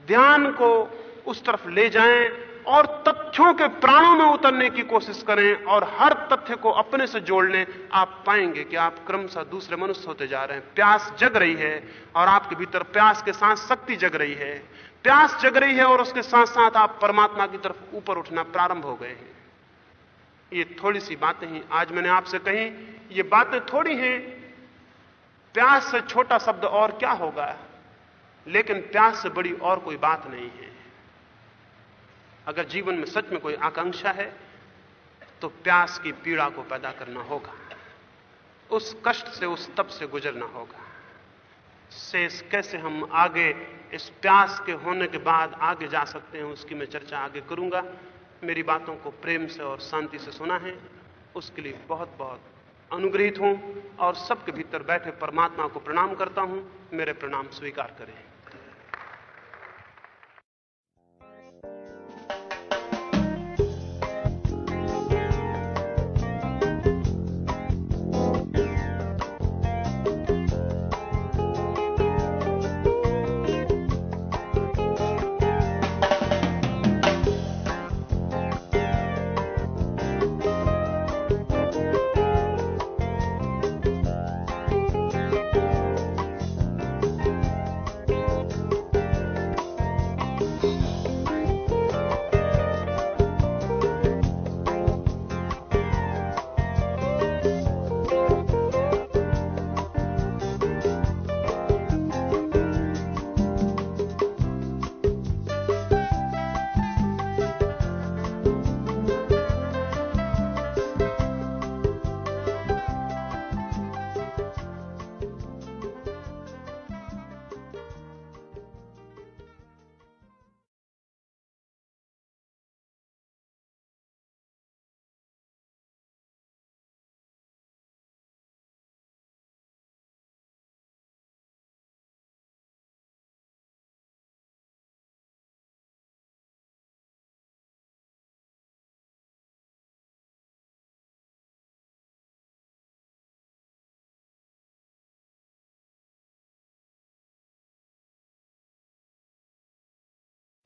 ध्यान को उस तरफ़ ले जाएँ और तथ्यों के प्राणों में उतरने की कोशिश करें और हर तथ्य को अपने से जोड़ लें। आप पाएँगे कि आप क्रमशः दूसरे मनुष्य होते जा रहे हैं। प्यास जग रही है और आपके भीतर प्यास के साथ शक्ति जग रही है। प्यास जग रही है और उसके साथ साथ आप परमात्मा की तरफ़ ऊपर उठना प्रारंभ हो गए हैं। ये थोड़ी सी बातें ही। आज मैंने आपसे कही ये बातें थोड़ी हैं प्यास से छोटा शब्द और क्या होगा? लेकिन प्यास से बड़ी और कोई बात नहीं है। अगर जीवन में सच में कोई आकांक्षा है तो प्यास की पीड़ा को पैदा करना होगा। उस कष्ट से, उस तप से गुजरना होगा। शेष कैसे हम आगे, इस प्यास के होने के बाद आगे जा सकते हैं, उसकी मैं चर्चा आगे करूँगा। मेरी बातों को प्रेम से और शांति से सुना है। उसके लिए बहुत बहुत अनुग्रहित हों और सबके भीतर बैठे परमात्मा को प्रणाम करता हूँ। मेरे प्रणाम स्वीकार करें।